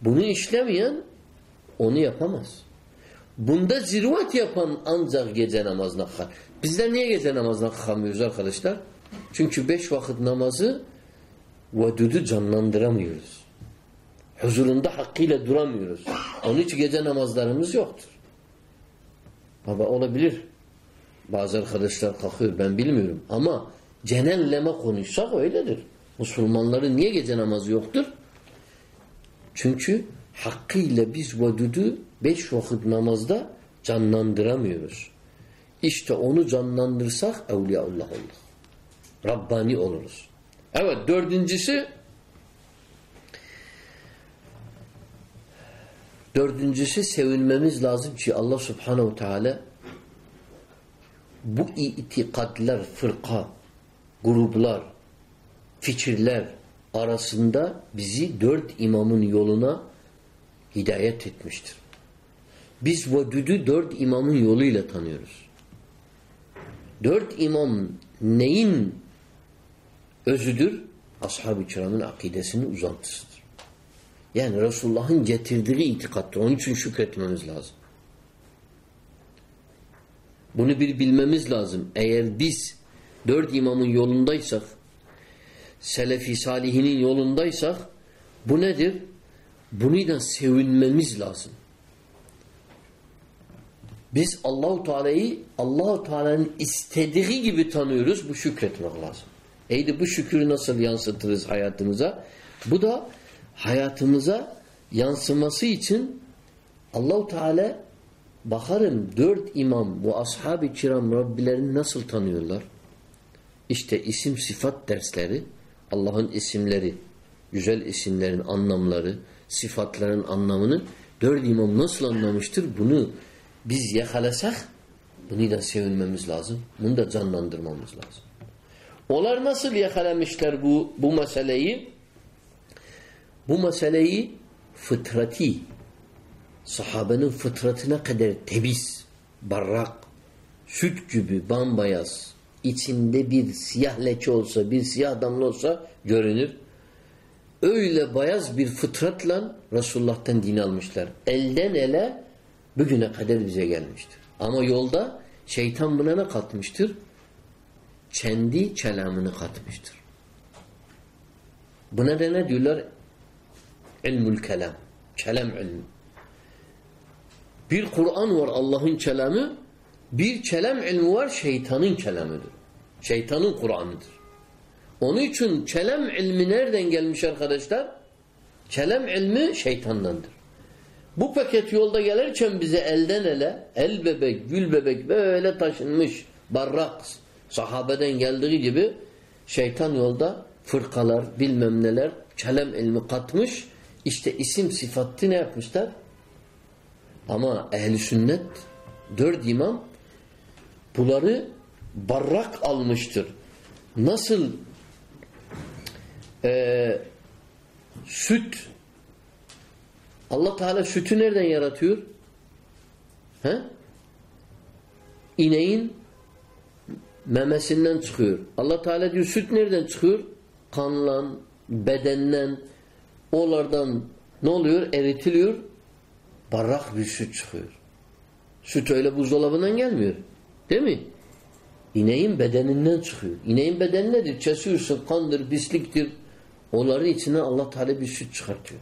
Bunu işlemeyen onu yapamaz. Bunda zirvet yapan ancak gece namazına kalkar. Bizler niye gece namazına kalkamıyoruz arkadaşlar? Çünkü beş vakit namazı vedudu canlandıramıyoruz. Huzurunda hakkıyla duramıyoruz. Onun için gece namazlarımız yoktur. Baba olabilir. Bazı arkadaşlar kalkıyor ben bilmiyorum. Ama genelleme konuşsak öyledir. Müslümanların niye gece namazı yoktur? Çünkü hakkıyla biz vedudu beş vakit namazda canlandıramıyoruz. İşte onu canlandırsak evliyaullah olur. Rabbani oluruz. Evet dördüncüsü dördüncüsü sevinmemiz lazım ki Allah subhanehu teala bu itikadlar, fırka, gruplar, fikirler arasında bizi dört imamın yoluna hidayet etmiştir. Biz vedüdü dört imamın yoluyla tanıyoruz. Dört imam neyin özüdür? Ashab-ı kiramın akidesinin uzantısıdır. Yani Resulullah'ın getirdiği itikattır. Onun için şükretmemiz lazım. Bunu bir bilmemiz lazım. Eğer biz dört imamın yolundaysak, Selefi Salihinin yolundaysak, bu nedir? Bunu da sevinmemiz lazım. Biz Allahu Teala'yı Allahu Teala'nın istediği gibi tanıyoruz. Bu şükretmek lazım. Eydi bu şükürü nasıl yansıtırız hayatımıza? Bu da hayatımıza yansıması için Allahu Teala bakarım dört imam bu ashab-ı kiram Rabbilerini nasıl tanıyorlar? İşte isim sıfat dersleri Allah'ın isimleri, güzel isimlerin anlamları, sıfatların anlamını dört imam nasıl anlamıştır? Bunu biz yakalasak bunu da sevinmemiz lazım. Bunu da canlandırmamız lazım. Onlar nasıl yakalamışlar bu, bu meseleyi? Bu meseleyi fıtrati, sahabenin fıtratına kadar temiz, barrak, süt gibi bambayaz, içinde bir siyah leke olsa, bir siyah damla olsa görünür. Öyle bayaz bir fıtratla Resulullah'tan din almışlar. Elden ele bugüne kadar bize gelmiştir. Ama yolda şeytan buna ne katmıştır? Kendi kelamını katmıştır. Buna da ne diyorlar? İlmül kelam. Kelam ilmi. Bir Kur'an var Allah'ın kelamı, bir kelam ilmi var şeytanın kelamıdır. Şeytanın Kur'an'ıdır. Onun için kelam ilmi nereden gelmiş arkadaşlar? Kelam ilmi şeytandandır. Bu paket yolda gelirken bize elden ele, el bebek, gül bebek böyle taşınmış barrak sahabeden geldiği gibi şeytan yolda fırkalar, bilmem neler, kelam ilmi katmış. İşte isim sıfatı ne yapmışlar? Ama ehli sünnet dört imam bunları barrak almıştır. Nasıl e, süt Allah Teala sütü nereden yaratıyor? He? İneğin memesinden çıkıyor. Allah Teala diyor süt nereden çıkıyor? Kanlan, bedenden, olardan ne oluyor? Eritiliyor. Barrak bir süt çıkıyor. Süt öyle buzdolabından gelmiyor. Değil mi? İneğin bedeninden çıkıyor. İneğin bedeni nedir? Kesiyorsun, kandır, pisliktir. Onların içine Allah Teala bir süt çıkartıyor.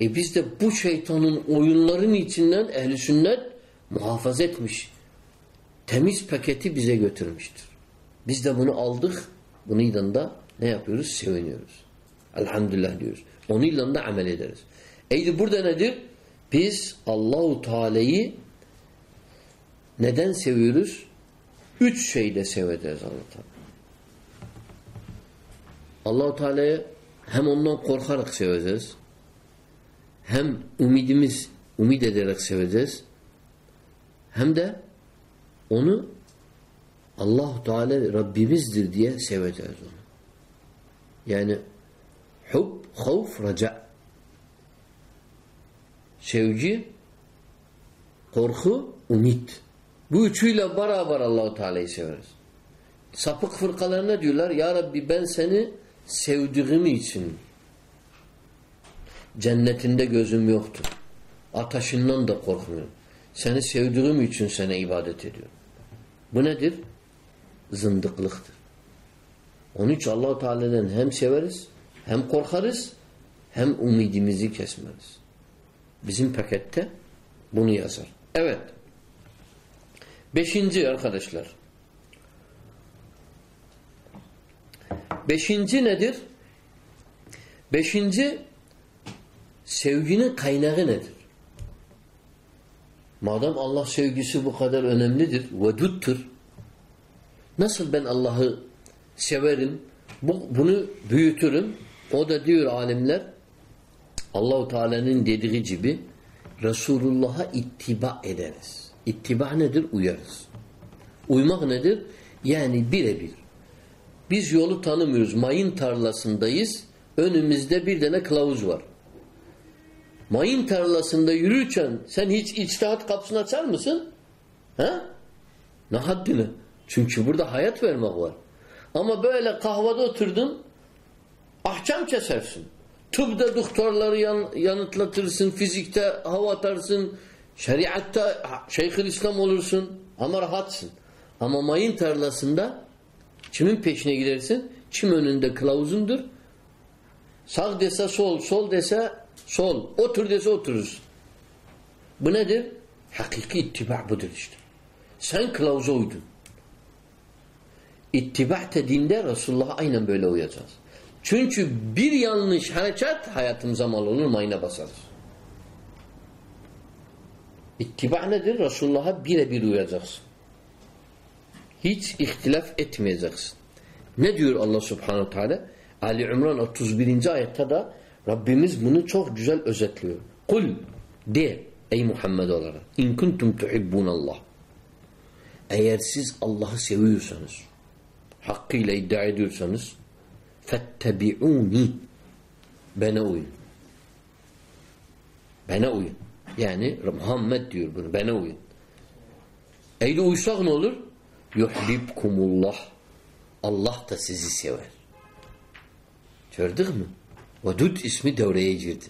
E biz de bu şeytanın oyunların içinden ehli sünnet muhafaza etmiş. Temiz paketi bize götürmüştür. Biz de bunu aldık. Bununla da ne yapıyoruz? Seviniyoruz. Elhamdülillah diyoruz. Onunla da amel ederiz. Eydi burada nedir? Biz Allahu Teala'yı neden seviyoruz? Üç şeyde seveceğiz Allah Teala. Allahu Teala'yı hem ondan korkarak seveceğiz. Hem umidimiz umid ederek seveceğiz. Hem de onu Allah Teala Rabbimizdir diye seveceğiz onu. Yani hub, havf, raca. Sevgi, korku, umit. Bu üçüyle beraber Allahu Teala'yı severiz. Sapık fırkalar ne diyorlar? Ya Rabbi ben seni sevdiğim için cennetinde gözüm yoktu. Ataşından da korkmuyorum. Seni sevdiğim için sana ibadet ediyorum. Bu nedir? Zındıklıktır. Onun için allah Teala'dan hem severiz, hem korkarız, hem umidimizi kesmeriz. Bizim pakette bunu yazar. Evet. Beşinci arkadaşlar. Beşinci nedir? Beşinci sevginin kaynağı nedir? Madem Allah sevgisi bu kadar önemlidir, veduttur. Nasıl ben Allah'ı severim, bu, bunu büyütürüm. O da diyor alimler, Allahu Teala'nın dediği gibi Resulullah'a ittiba ederiz. İttiba nedir? Uyarız. Uymak nedir? Yani birebir. Biz yolu tanımıyoruz. Mayın tarlasındayız. Önümüzde bir tane kılavuz var. Mayın tarlasında yürürken sen hiç içtihat kapısını açar mısın? He? Ne haddine? Çünkü burada hayat vermek var. Ama böyle kahvada oturdun ahkam kesersin. Tıbda doktorları yan, yanıtlatırsın, fizikte hava atarsın, şeriatta şeyhül İslam olursun ama rahatsın. Ama mayın tarlasında kimin peşine gidersin? Kim önünde kılavuzundur? Sağ dese sol, sol dese sol, otur dese otururuz. Bu nedir? Hakiki ittiba budur işte. Sen kılavuza uydun. İttiba dinde Resulullah'a aynen böyle uyacağız. Çünkü bir yanlış hareket hayatımıza mal olur, mayına basarız. İttiba nedir? Resulullah'a birebir uyacaksın. Hiç ihtilaf etmeyeceksin. Ne diyor Allah subhanahu teala? Ali İmran 31. ayette de Rabbimiz bunu çok güzel özetliyor. Kul de ey Muhammed olarak in kuntum tuhibbunallah eğer siz Allah'ı seviyorsanız hakkıyla iddia ediyorsanız fettebi'uni bana uyun. Bana uyun. Yani Muhammed diyor bunu. Bana uyun. Eyle uysak ne olur? Yuhbibkumullah. Allah da sizi sever. Gördük mü? Vedud ismi devreye girdi.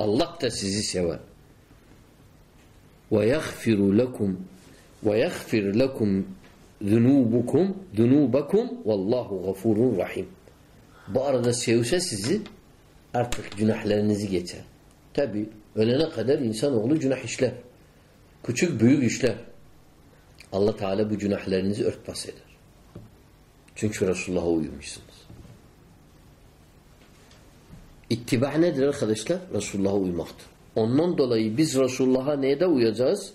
Allah da sizi sever. Ve yagfiru lekum ve yagfir lekum zunubukum zunubakum vallahu gafurun rahim. Bu arada sevse sizi artık günahlarınızı geçer. Tabi ölene kadar insanoğlu günah işler. Küçük büyük işler. Allah Teala bu günahlarınızı örtbas eder. Çünkü Resulullah'a uymuşsunuz. İttiba nedir arkadaşlar? Resulullah'a uymaktır. Ondan dolayı biz Resulullah'a neyde uyacağız?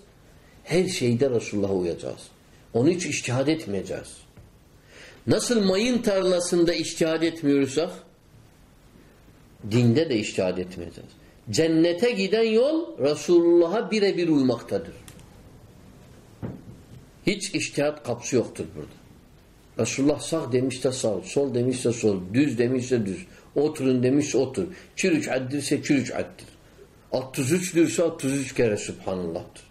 Her şeyde Resulullah'a uyacağız. Onu hiç iştihad etmeyeceğiz. Nasıl mayın tarlasında iştihad etmiyorsak dinde de iştihad etmeyeceğiz. Cennete giden yol Resulullah'a birebir uymaktadır. Hiç iştihat kapısı yoktur burada. Resulullah sağ demişse sağ, sol demişse sol, düz demişse düz, oturun demişse otur. Çürüç addirse çürüç addir. 63 diyorsa 33 kere Subhanallah'tır.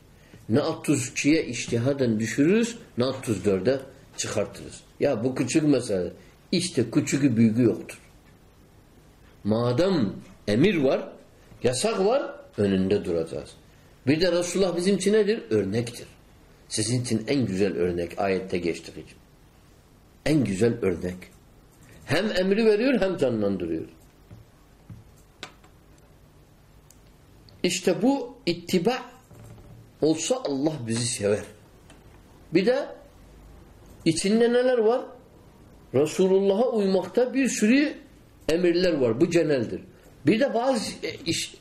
Ne 32'ye iştihaden düşürürüz, ne 34'e çıkartırız. Ya bu küçük mesele. İşte küçüğü büyüğü yoktur. Madem emir var, yasak var, önünde duracağız. Bir de Resulullah bizim için nedir? Örnektir. Sizin için en güzel örnek ayette geçtik için. En güzel örnek. Hem emri veriyor hem canlandırıyor. İşte bu ittiba olsa Allah bizi sever. Bir de içinde neler var? Resulullah'a uymakta bir sürü emirler var. Bu geneldir. Bir de bazı iş,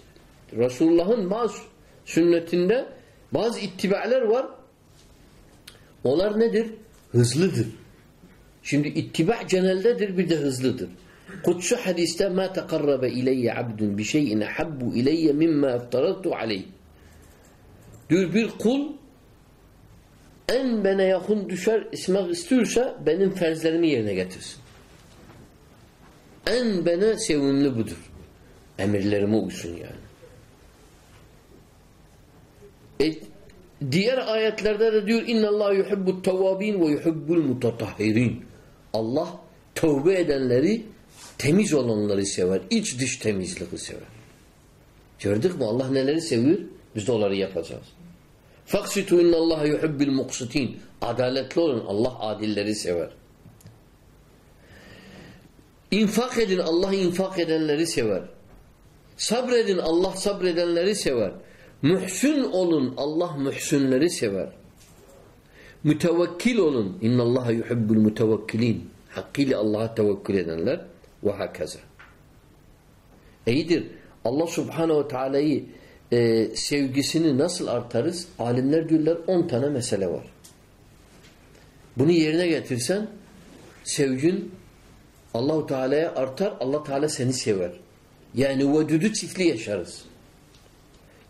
Resulullah'ın bazı sünnetinde bazı ittibalar var. Onlar nedir? Hızlıdır. Şimdi ittiba geneldedir bir de hızlıdır. Kutsu hadiste ma tekarrabe ileyye abdun bi şeyin ahabbu ileyye mimma eftaratu aleyh. Diyor bir kul en bana yakın düşer ismek istiyorsa benim ferzlerimi yerine getirsin. En bana sevimli budur. Emirlerime uysun yani. E, diğer ayetlerde de diyor inna Allah yuhibbut tevvabin ve yuhibbul mutatahhirin. Allah tövbe edenleri temiz olanları sever. İç dış temizliği sever. Gördük mü? Allah neleri seviyor? Biz de onları yapacağız. Faksitu innallaha yuhibbil muqsitin. Adaletli olun. Allah adilleri sever. İnfak edin. Allah infak edenleri sever. Sabredin. Allah sabredenleri sever. Mühsün olun. Allah mühsünleri sever. Mütevekkil olun. İnnallaha yuhibbul mutevekkilin. Hakkıyla Allah'a tevekkül edenler ve hakaza. İyidir. Allah subhanehu ve teala'yı e, sevgisini nasıl artarız? Alimler diyorlar 10 tane mesele var. Bunu yerine getirsen sevgin Allahu Teala'ya artar, Allah Teala seni sever. Yani vedüdü çiftli yaşarız.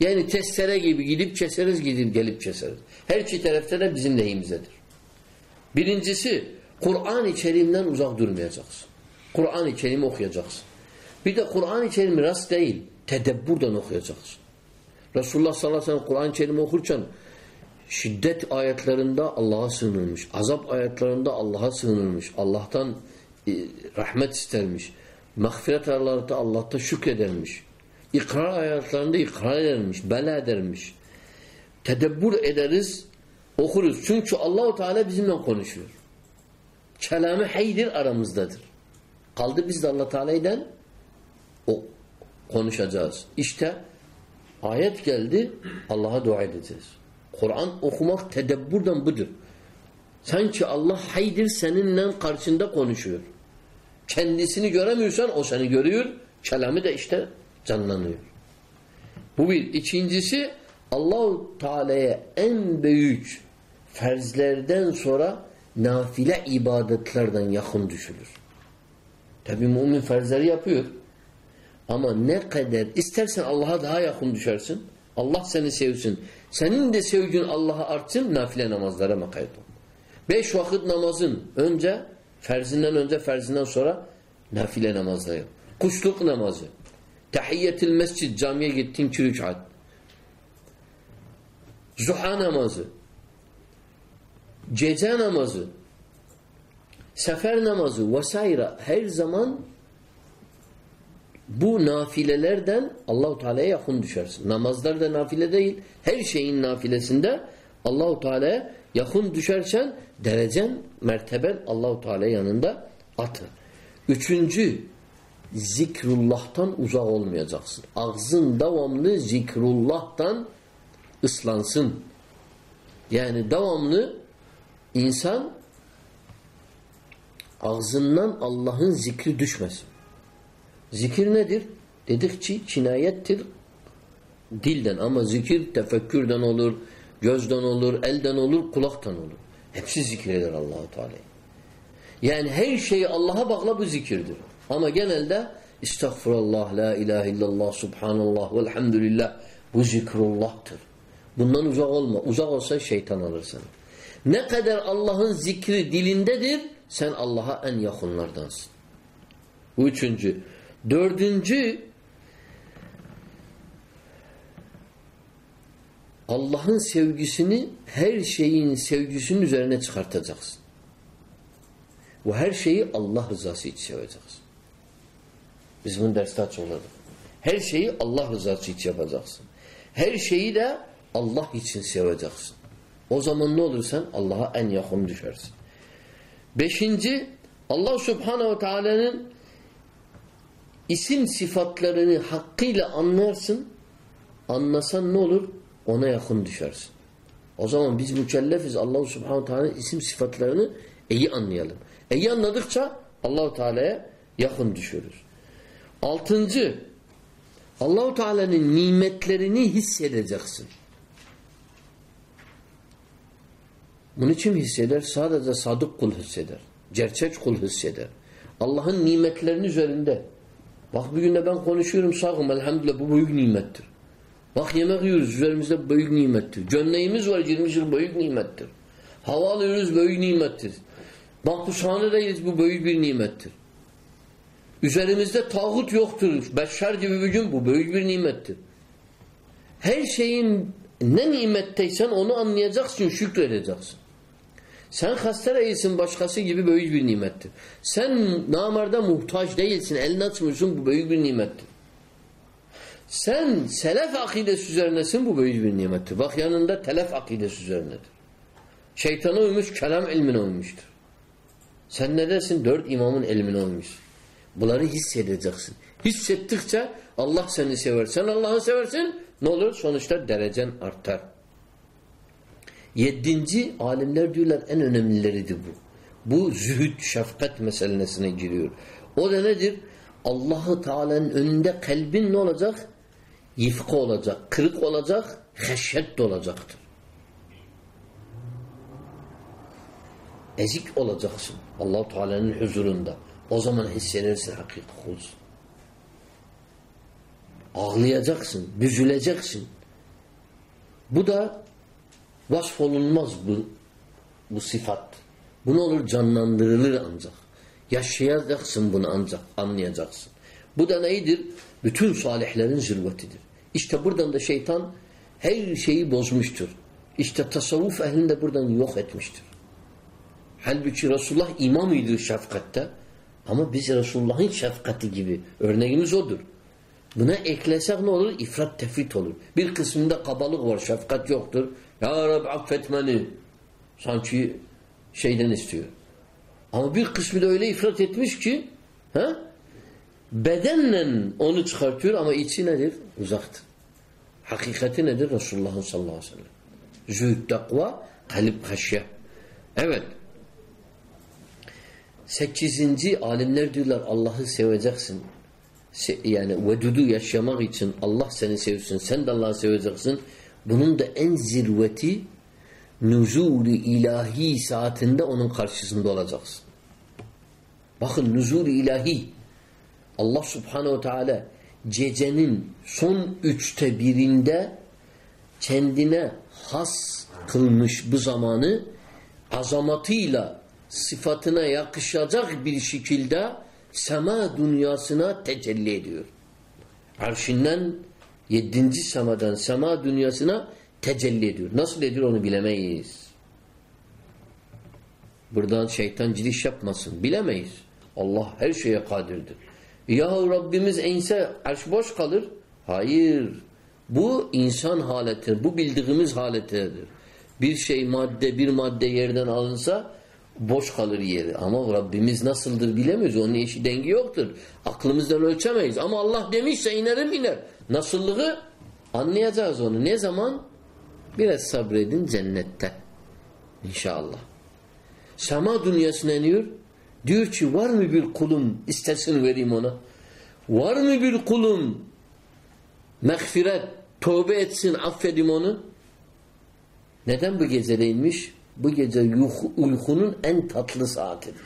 Yani testere gibi gidip keseriz, gidip gelip keseriz. Her iki tarafta da bizim lehimizdedir. Birincisi Kur'an-ı Kerim'den uzak durmayacaksın. Kur'an-ı Kerim okuyacaksın. Bir de Kur'an-ı Kerim rast değil, tedebbürden okuyacaksın. Resulullah sallallahu aleyhi ve sellem Kur'an-ı Kerim okurken şiddet ayetlerinde Allah'a sığınılmış. Azap ayetlerinde Allah'a sığınılmış. Allah'tan e, rahmet istermiş. Mağfiret aralarında Allah'ta şükredermiş. İkrar ayetlerinde ikrar edermiş. Bela edermiş. Tedebbür ederiz, okuruz. Çünkü Allahu Teala bizimle konuşuyor. Kelamı haydir aramızdadır. Kaldı biz de Allah Teala'yla o konuşacağız. İşte ayet geldi Allah'a dua edeceğiz. Kur'an okumak tedebbürden budur. Sanki Allah haydir seninle karşında konuşuyor. Kendisini göremiyorsan o seni görüyor. Kelamı da işte canlanıyor. Bu bir. İkincisi Allahu Teala'ya en büyük ferzlerden sonra nafile ibadetlerden yakın düşülür. Tabi mümin ferzleri yapıyor. Ama ne kadar istersen Allah'a daha yakın düşersin. Allah seni sevsin. Senin de sevgin Allah'a artsın. Nafile namazlara makayet ol. Beş vakit namazın önce ferzinden önce ferzinden sonra nafile namazlar yap. Kuşluk namazı. Tahiyyetil mescid camiye gittin iki rükat. Zuha namazı. Gece namazı. Sefer namazı vesaire her zaman bu nafilelerden Allahu Teala'ya yakın düşersin. Namazlar da nafile değil. Her şeyin nafilesinde Allahu Teala'ya yakın düşersen derecen, merteben Allahu Teala yanında atır. Üçüncü zikrullah'tan uzak olmayacaksın. Ağzın devamlı zikrullah'tan ıslansın. Yani devamlı insan ağzından Allah'ın zikri düşmesin. Zikir nedir? Dedik ki kinayettir dilden ama zikir tefekkürden olur, gözden olur, elden olur, kulaktan olur. Hepsi zikreder Allahu Teala. Yani her şeyi Allah'a bakla bu zikirdir. Ama genelde estağfurullah, la ilahe illallah, subhanallah, velhamdülillah bu zikrullah'tır. Bundan uzak olma. Uzak olsa şeytan alır seni. Ne kadar Allah'ın zikri dilindedir, sen Allah'a en yakınlardansın. Bu üçüncü. Dördüncü, Allah'ın sevgisini her şeyin sevgisinin üzerine çıkartacaksın. Bu her şeyi Allah rızası için seveceksin. Biz bunu derste açıkladık. Her şeyi Allah rızası için yapacaksın. Her şeyi de Allah için seveceksin. O zaman ne olur sen Allah'a en yakın düşersin. Beşinci Allah Subhanahu ve Teala'nın isim sıfatlarını hakkıyla anlarsın. Anlasan ne olur? Ona yakın düşersin. O zaman biz mükellefiz Allah Subhanahu Teala'nın isim sıfatlarını iyi anlayalım. İyi anladıkça Allahu Teala'ya yakın düşürüz. Altıncı Allahu Teala'nın nimetlerini hissedeceksin. Bunun için hisseder? Sadece sadık kul hisseder. Gerçek kul hisseder. Allah'ın nimetlerinin üzerinde. Bak bir günde ben konuşuyorum sağım elhamdülillah bu büyük nimettir. Bak yemek yiyoruz üzerimizde büyük nimettir. Gömleğimiz var 20 yıl büyük nimettir. Hava alıyoruz büyük nimettir. Bak bu sahnedeyiz bu büyük bir nimettir. Üzerimizde tağut yoktur. Beşer gibi gün bu büyük bir nimettir. Her şeyin ne nimetteysen onu anlayacaksın, şükredeceksin. Sen hasta değilsin başkası gibi büyük bir nimettir. Sen namarda muhtaç değilsin, elini açmıyorsun bu büyük bir nimettir. Sen selef akidesi üzerinesin bu büyük bir nimettir. Bak yanında telef akidesi üzerinedir. Şeytana uymuş, kelam ilmine uymuştur. Sen ne dersin? Dört imamın ilmine uymuş. Bunları hissedeceksin. Hissettikçe Allah seni sever. Sen Allah'ı seversin ne olur? Sonuçta derecen artar. Yedinci alimler diyorlar en önemlileridir bu. Bu zühd, şefkat meselesine giriyor. O da nedir? Allahu Teala'nın önünde kalbin ne olacak? Yifka olacak, kırık olacak, heşyet de olacaktır. Ezik olacaksın Allahu Teala'nın huzurunda. O zaman hissedersin hakiki kulsun. Ağlayacaksın, büzüleceksin. Bu da vasfolunmaz bu, bu sıfat. Bu ne olur canlandırılır ancak. Yaşayacaksın bunu ancak anlayacaksın. Bu da neydir? Bütün salihlerin zirvetidir. İşte buradan da şeytan her şeyi bozmuştur. İşte tasavvuf ehlini de buradan yok etmiştir. Halbuki Resulullah imamıydı şefkatte. Ama biz Resulullah'ın şefkati gibi. Örneğimiz odur. Buna eklesek ne olur? İfrat tefrit olur. Bir kısmında kabalık var, şefkat yoktur. Ya Rab affet beni. Sanki şeyden istiyor. Ama bir kısmı da öyle ifrat etmiş ki ha? bedenle onu çıkartıyor ama içi nedir? Uzaktır. Hakikati nedir? Resulullah'ın sallallahu aleyhi ve sellem. Zühd, takva, kalip, haşye. Evet. Sekizinci alimler diyorlar Allah'ı seveceksin. Se yani vedudu yaşamak için Allah seni sevsin. Sen de Allah'ı seveceksin. Bunun da en zirveti nuzul ilahi saatinde onun karşısında olacaksın. Bakın nuzul ilahi Allah subhanehu ve teala gecenin son üçte birinde kendine has kılmış bu zamanı azamatıyla sıfatına yakışacak bir şekilde sema dünyasına tecelli ediyor. Arşinden yedinci semadan sema dünyasına tecelli ediyor. Nasıl ediyor onu bilemeyiz. Buradan şeytan giriş yapmasın. Bilemeyiz. Allah her şeye kadirdir. Ya Rabbimiz inse arş boş kalır. Hayır. Bu insan haletidir. Bu bildiğimiz haletidir. Bir şey madde bir madde yerden alınsa boş kalır yeri. Ama Rabbimiz nasıldır bilemiyoruz. Onun eşi dengi yoktur. Aklımızdan ölçemeyiz. Ama Allah demişse inerim iner. Nasıllığı anlayacağız onu. Ne zaman? Biraz sabredin cennette. İnşallah. Sema dünyasına iniyor. Diyor ki var mı bir kulum istesin vereyim ona. Var mı bir kulum mağfiret, tövbe etsin, affedim onu? Neden bu gecedeymiş? Bu gece uykunun en tatlı saatidir.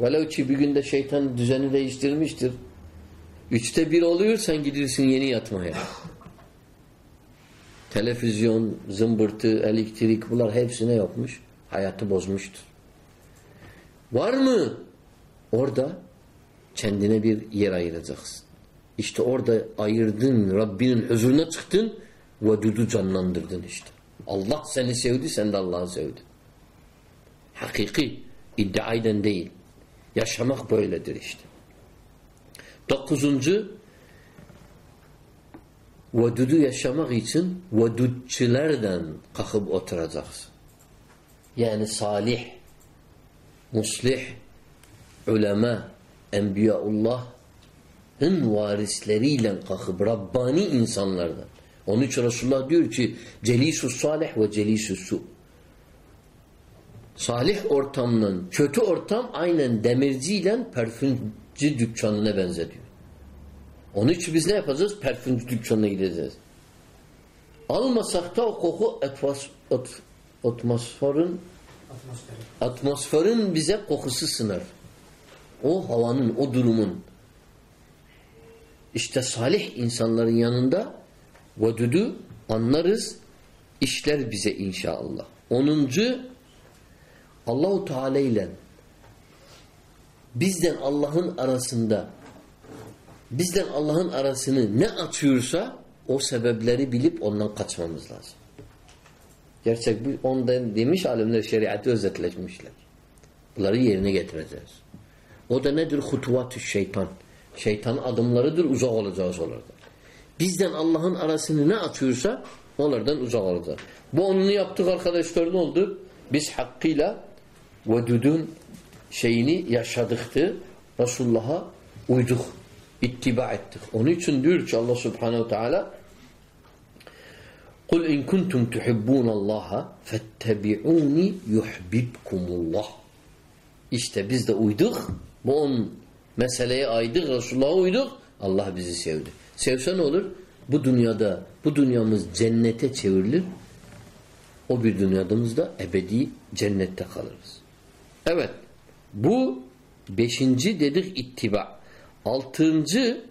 Velev ki bir günde şeytan düzeni değiştirmiştir. Üçte bir oluyor sen gidiyorsun yeni yatmaya. Televizyon, zımbırtı, elektrik bunlar hepsine yapmış. Hayatı bozmuştur. Var mı? Orada kendine bir yer ayıracaksın. İşte orada ayırdın, Rabbinin huzuruna çıktın, vedudu canlandırdın işte. Allah seni sevdi, sen de Allah'ı sevdin. Hakiki, iddiayden değil. Yaşamak böyledir işte. Dokuzuncu, vedudu yaşamak için vedudçilerden kalkıp oturacaksın. Yani salih, muslih, ulema, enbiyaullah'ın varisleriyle kalkıp Rabbani insanlardan. Onun için Resulullah diyor ki celisus salih ve celisus su. Salih ortamla kötü ortam aynen demirciyle parfümcü dükkanına benzetiyor. Onun için biz ne yapacağız? Parfümcü dükkanına gideceğiz. Almasak da o koku atmos, at, atmosferin Atmosferi. atmosferin bize kokusu sınar. O havanın, o durumun. İşte salih insanların yanında vedudu anlarız, işler bize inşallah. Onuncu Allahu Teala ile bizden Allah'ın arasında bizden Allah'ın arasını ne açıyorsa o sebepleri bilip ondan kaçmamız lazım. Gerçek bu ondan demiş alimler şeriatı özetleşmişler. Bunları yerine getireceğiz. O da nedir? Hutuvatü şeytan. Şeytan adımlarıdır. Uzak olacağız onlardan. Bizden Allah'ın arasını ne açıyorsa onlardan uzak olacağız. Bu onunu yaptık arkadaşlar ne oldu? Biz hakkıyla vedudun şeyini yaşadıktı. Resulullah'a uyduk. ittiba ettik. Onun için diyor ki Allah subhanehu teala قُلْ اِنْ كُنْتُمْ تُحِبُّونَ اللّٰهَ فَاتَّبِعُونِ يُحْبِبْكُمُ اللّٰهِ İşte biz de uyduk. Bu on meseleye aydık. Resulullah'a uyduk. Allah bizi sevdi. Sevse ne olur? Bu dünyada, bu dünyamız cennete çevrilir. O bir dünyamızda ebedi cennette kalırız. Evet. Bu beşinci dedik ittiba. Altıncı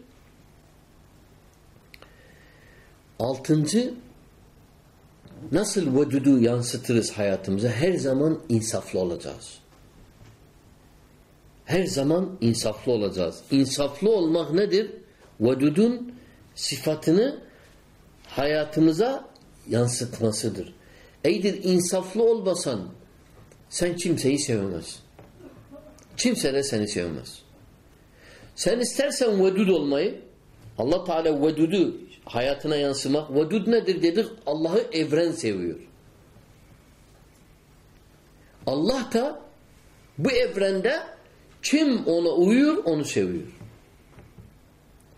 altıncı nasıl vedudu yansıtırız hayatımıza? Her zaman insaflı olacağız. Her zaman insaflı olacağız. İnsaflı olmak nedir? Vedudun sıfatını hayatımıza yansıtmasıdır. Eydir insaflı olmasan sen kimseyi sevemezsin. Kimse de seni sevmez. Sen istersen vedud olmayı Allah Teala vedudu hayatına yansımak. Vedud nedir dedik? Allah'ı evren seviyor. Allah da bu evrende kim ona uyuyor onu seviyor.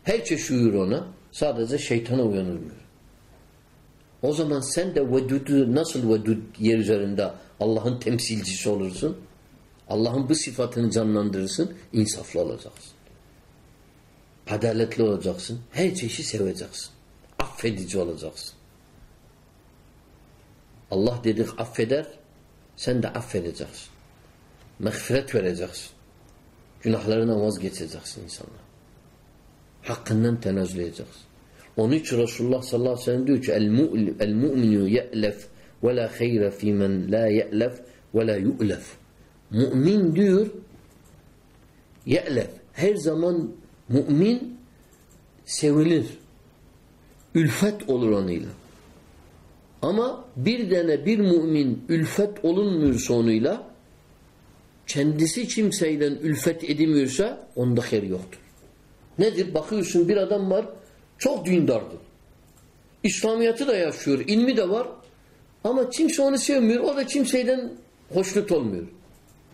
Her çeşit uyuyor ona. Sadece şeytana uyanılmıyor. O zaman sen de vedudu nasıl vedud yer üzerinde Allah'ın temsilcisi olursun? Allah'ın bu sıfatını canlandırırsın, insaflı olacaksın. Adaletli olacaksın. Her çeşit seveceksin. Affedici olacaksın. Allah dedik affeder, sen de affedeceksin. Mağfiret vereceksin. Günahlarına vazgeçeceksin insanlar. Hakkından tenezzül edeceksin. Onun için Resulullah sallallahu aleyhi ve sellem diyor ki el-mu'minu ye'lef ve la hayre fi men la ye'lef ve la yu'lef. Mümin diyor ye'lef. Her zaman mümin sevilir. Ülfet olur onunla. Ama bir tane bir mümin ülfet olunmuyor sonuyla kendisi kimseyle ülfet edemiyorsa onda hayır yoktur. Nedir? Bakıyorsun bir adam var çok dindardır. İslamiyet'i de yaşıyor. ilmi de var. Ama kimse onu sevmiyor. O da kimseyden hoşnut olmuyor.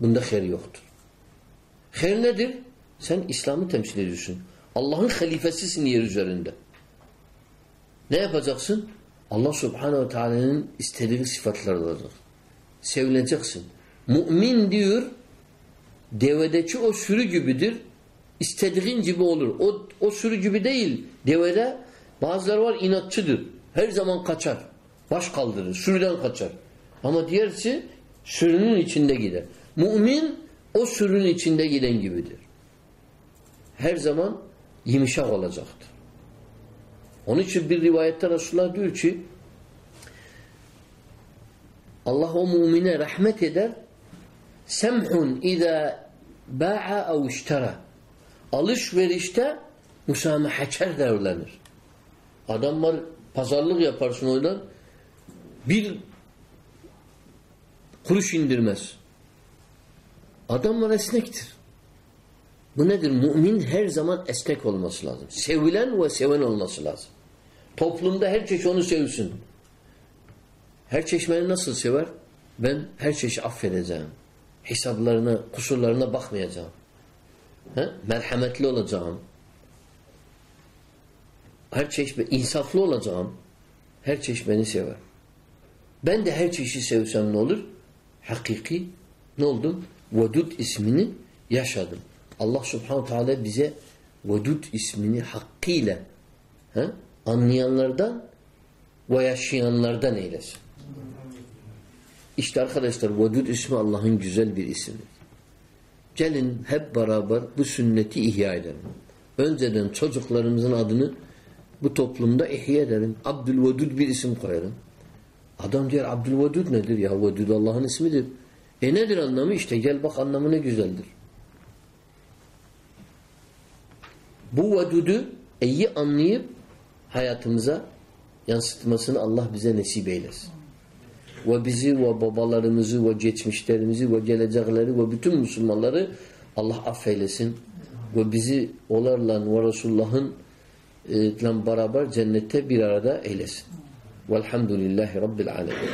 Bunda hayır yoktur. Hayır nedir? Sen İslam'ı temsil ediyorsun. Allah'ın halifesisin yer üzerinde. Ne yapacaksın? Allah subhanehu ve teala'nın istediği sıfatlar olacak. Sevileceksin. Mümin diyor devedeki o sürü gibidir. istediğin gibi olur. O, o sürü gibi değil. Devede bazıları var inatçıdır. Her zaman kaçar. Baş kaldırır. Sürüden kaçar. Ama diğerisi sürünün içinde gider. Mümin o sürünün içinde giden gibidir. Her zaman yumuşak olacaktır. Onun için bir rivayette Resulullah diyor ki Allah o mümine rahmet eder. Semhun iza ba'a ev iştera. Alışverişte musamahaçer davranır. Adam var pazarlık yaparsın oradan bir kuruş indirmez. Adam var esnektir. Bu nedir? Mümin her zaman esnek olması lazım. Sevilen ve seven olması lazım. Toplumda her çeşit onu sevsin. Her çeşit beni nasıl sever? Ben her çeşit affedeceğim. Hesaplarına, kusurlarına bakmayacağım. He? Merhametli olacağım. Her çeşit insaflı olacağım. Her çeşit beni sever. Ben de her çeşit sevsem ne olur? Hakiki ne oldum? Vedud ismini yaşadım. Allah subhanahu teala bize Vedud ismini hakkıyla he? anlayanlardan ve yaşayanlardan eylesin. İşte arkadaşlar Vedud ismi Allah'ın güzel bir ismidir. Gelin hep beraber bu sünneti ihya edelim. Önceden çocuklarımızın adını bu toplumda ihya edelim. Abdülvedud bir isim koyalım. Adam diyor Abdülvedud nedir? Ya Vedud Allah'ın ismidir. E nedir anlamı? İşte gel bak anlamı ne güzeldir. Bu vedudu iyi anlayıp hayatımıza yansıtmasını Allah bize nasip eylesin. Ve bizi ve babalarımızı ve geçmişlerimizi ve gelecekleri ve bütün Müslümanları Allah affeylesin. Ve bizi onlarla ve Resulullah'ın e, beraber cennette bir arada eylesin. Velhamdülillahi Rabbil alemin.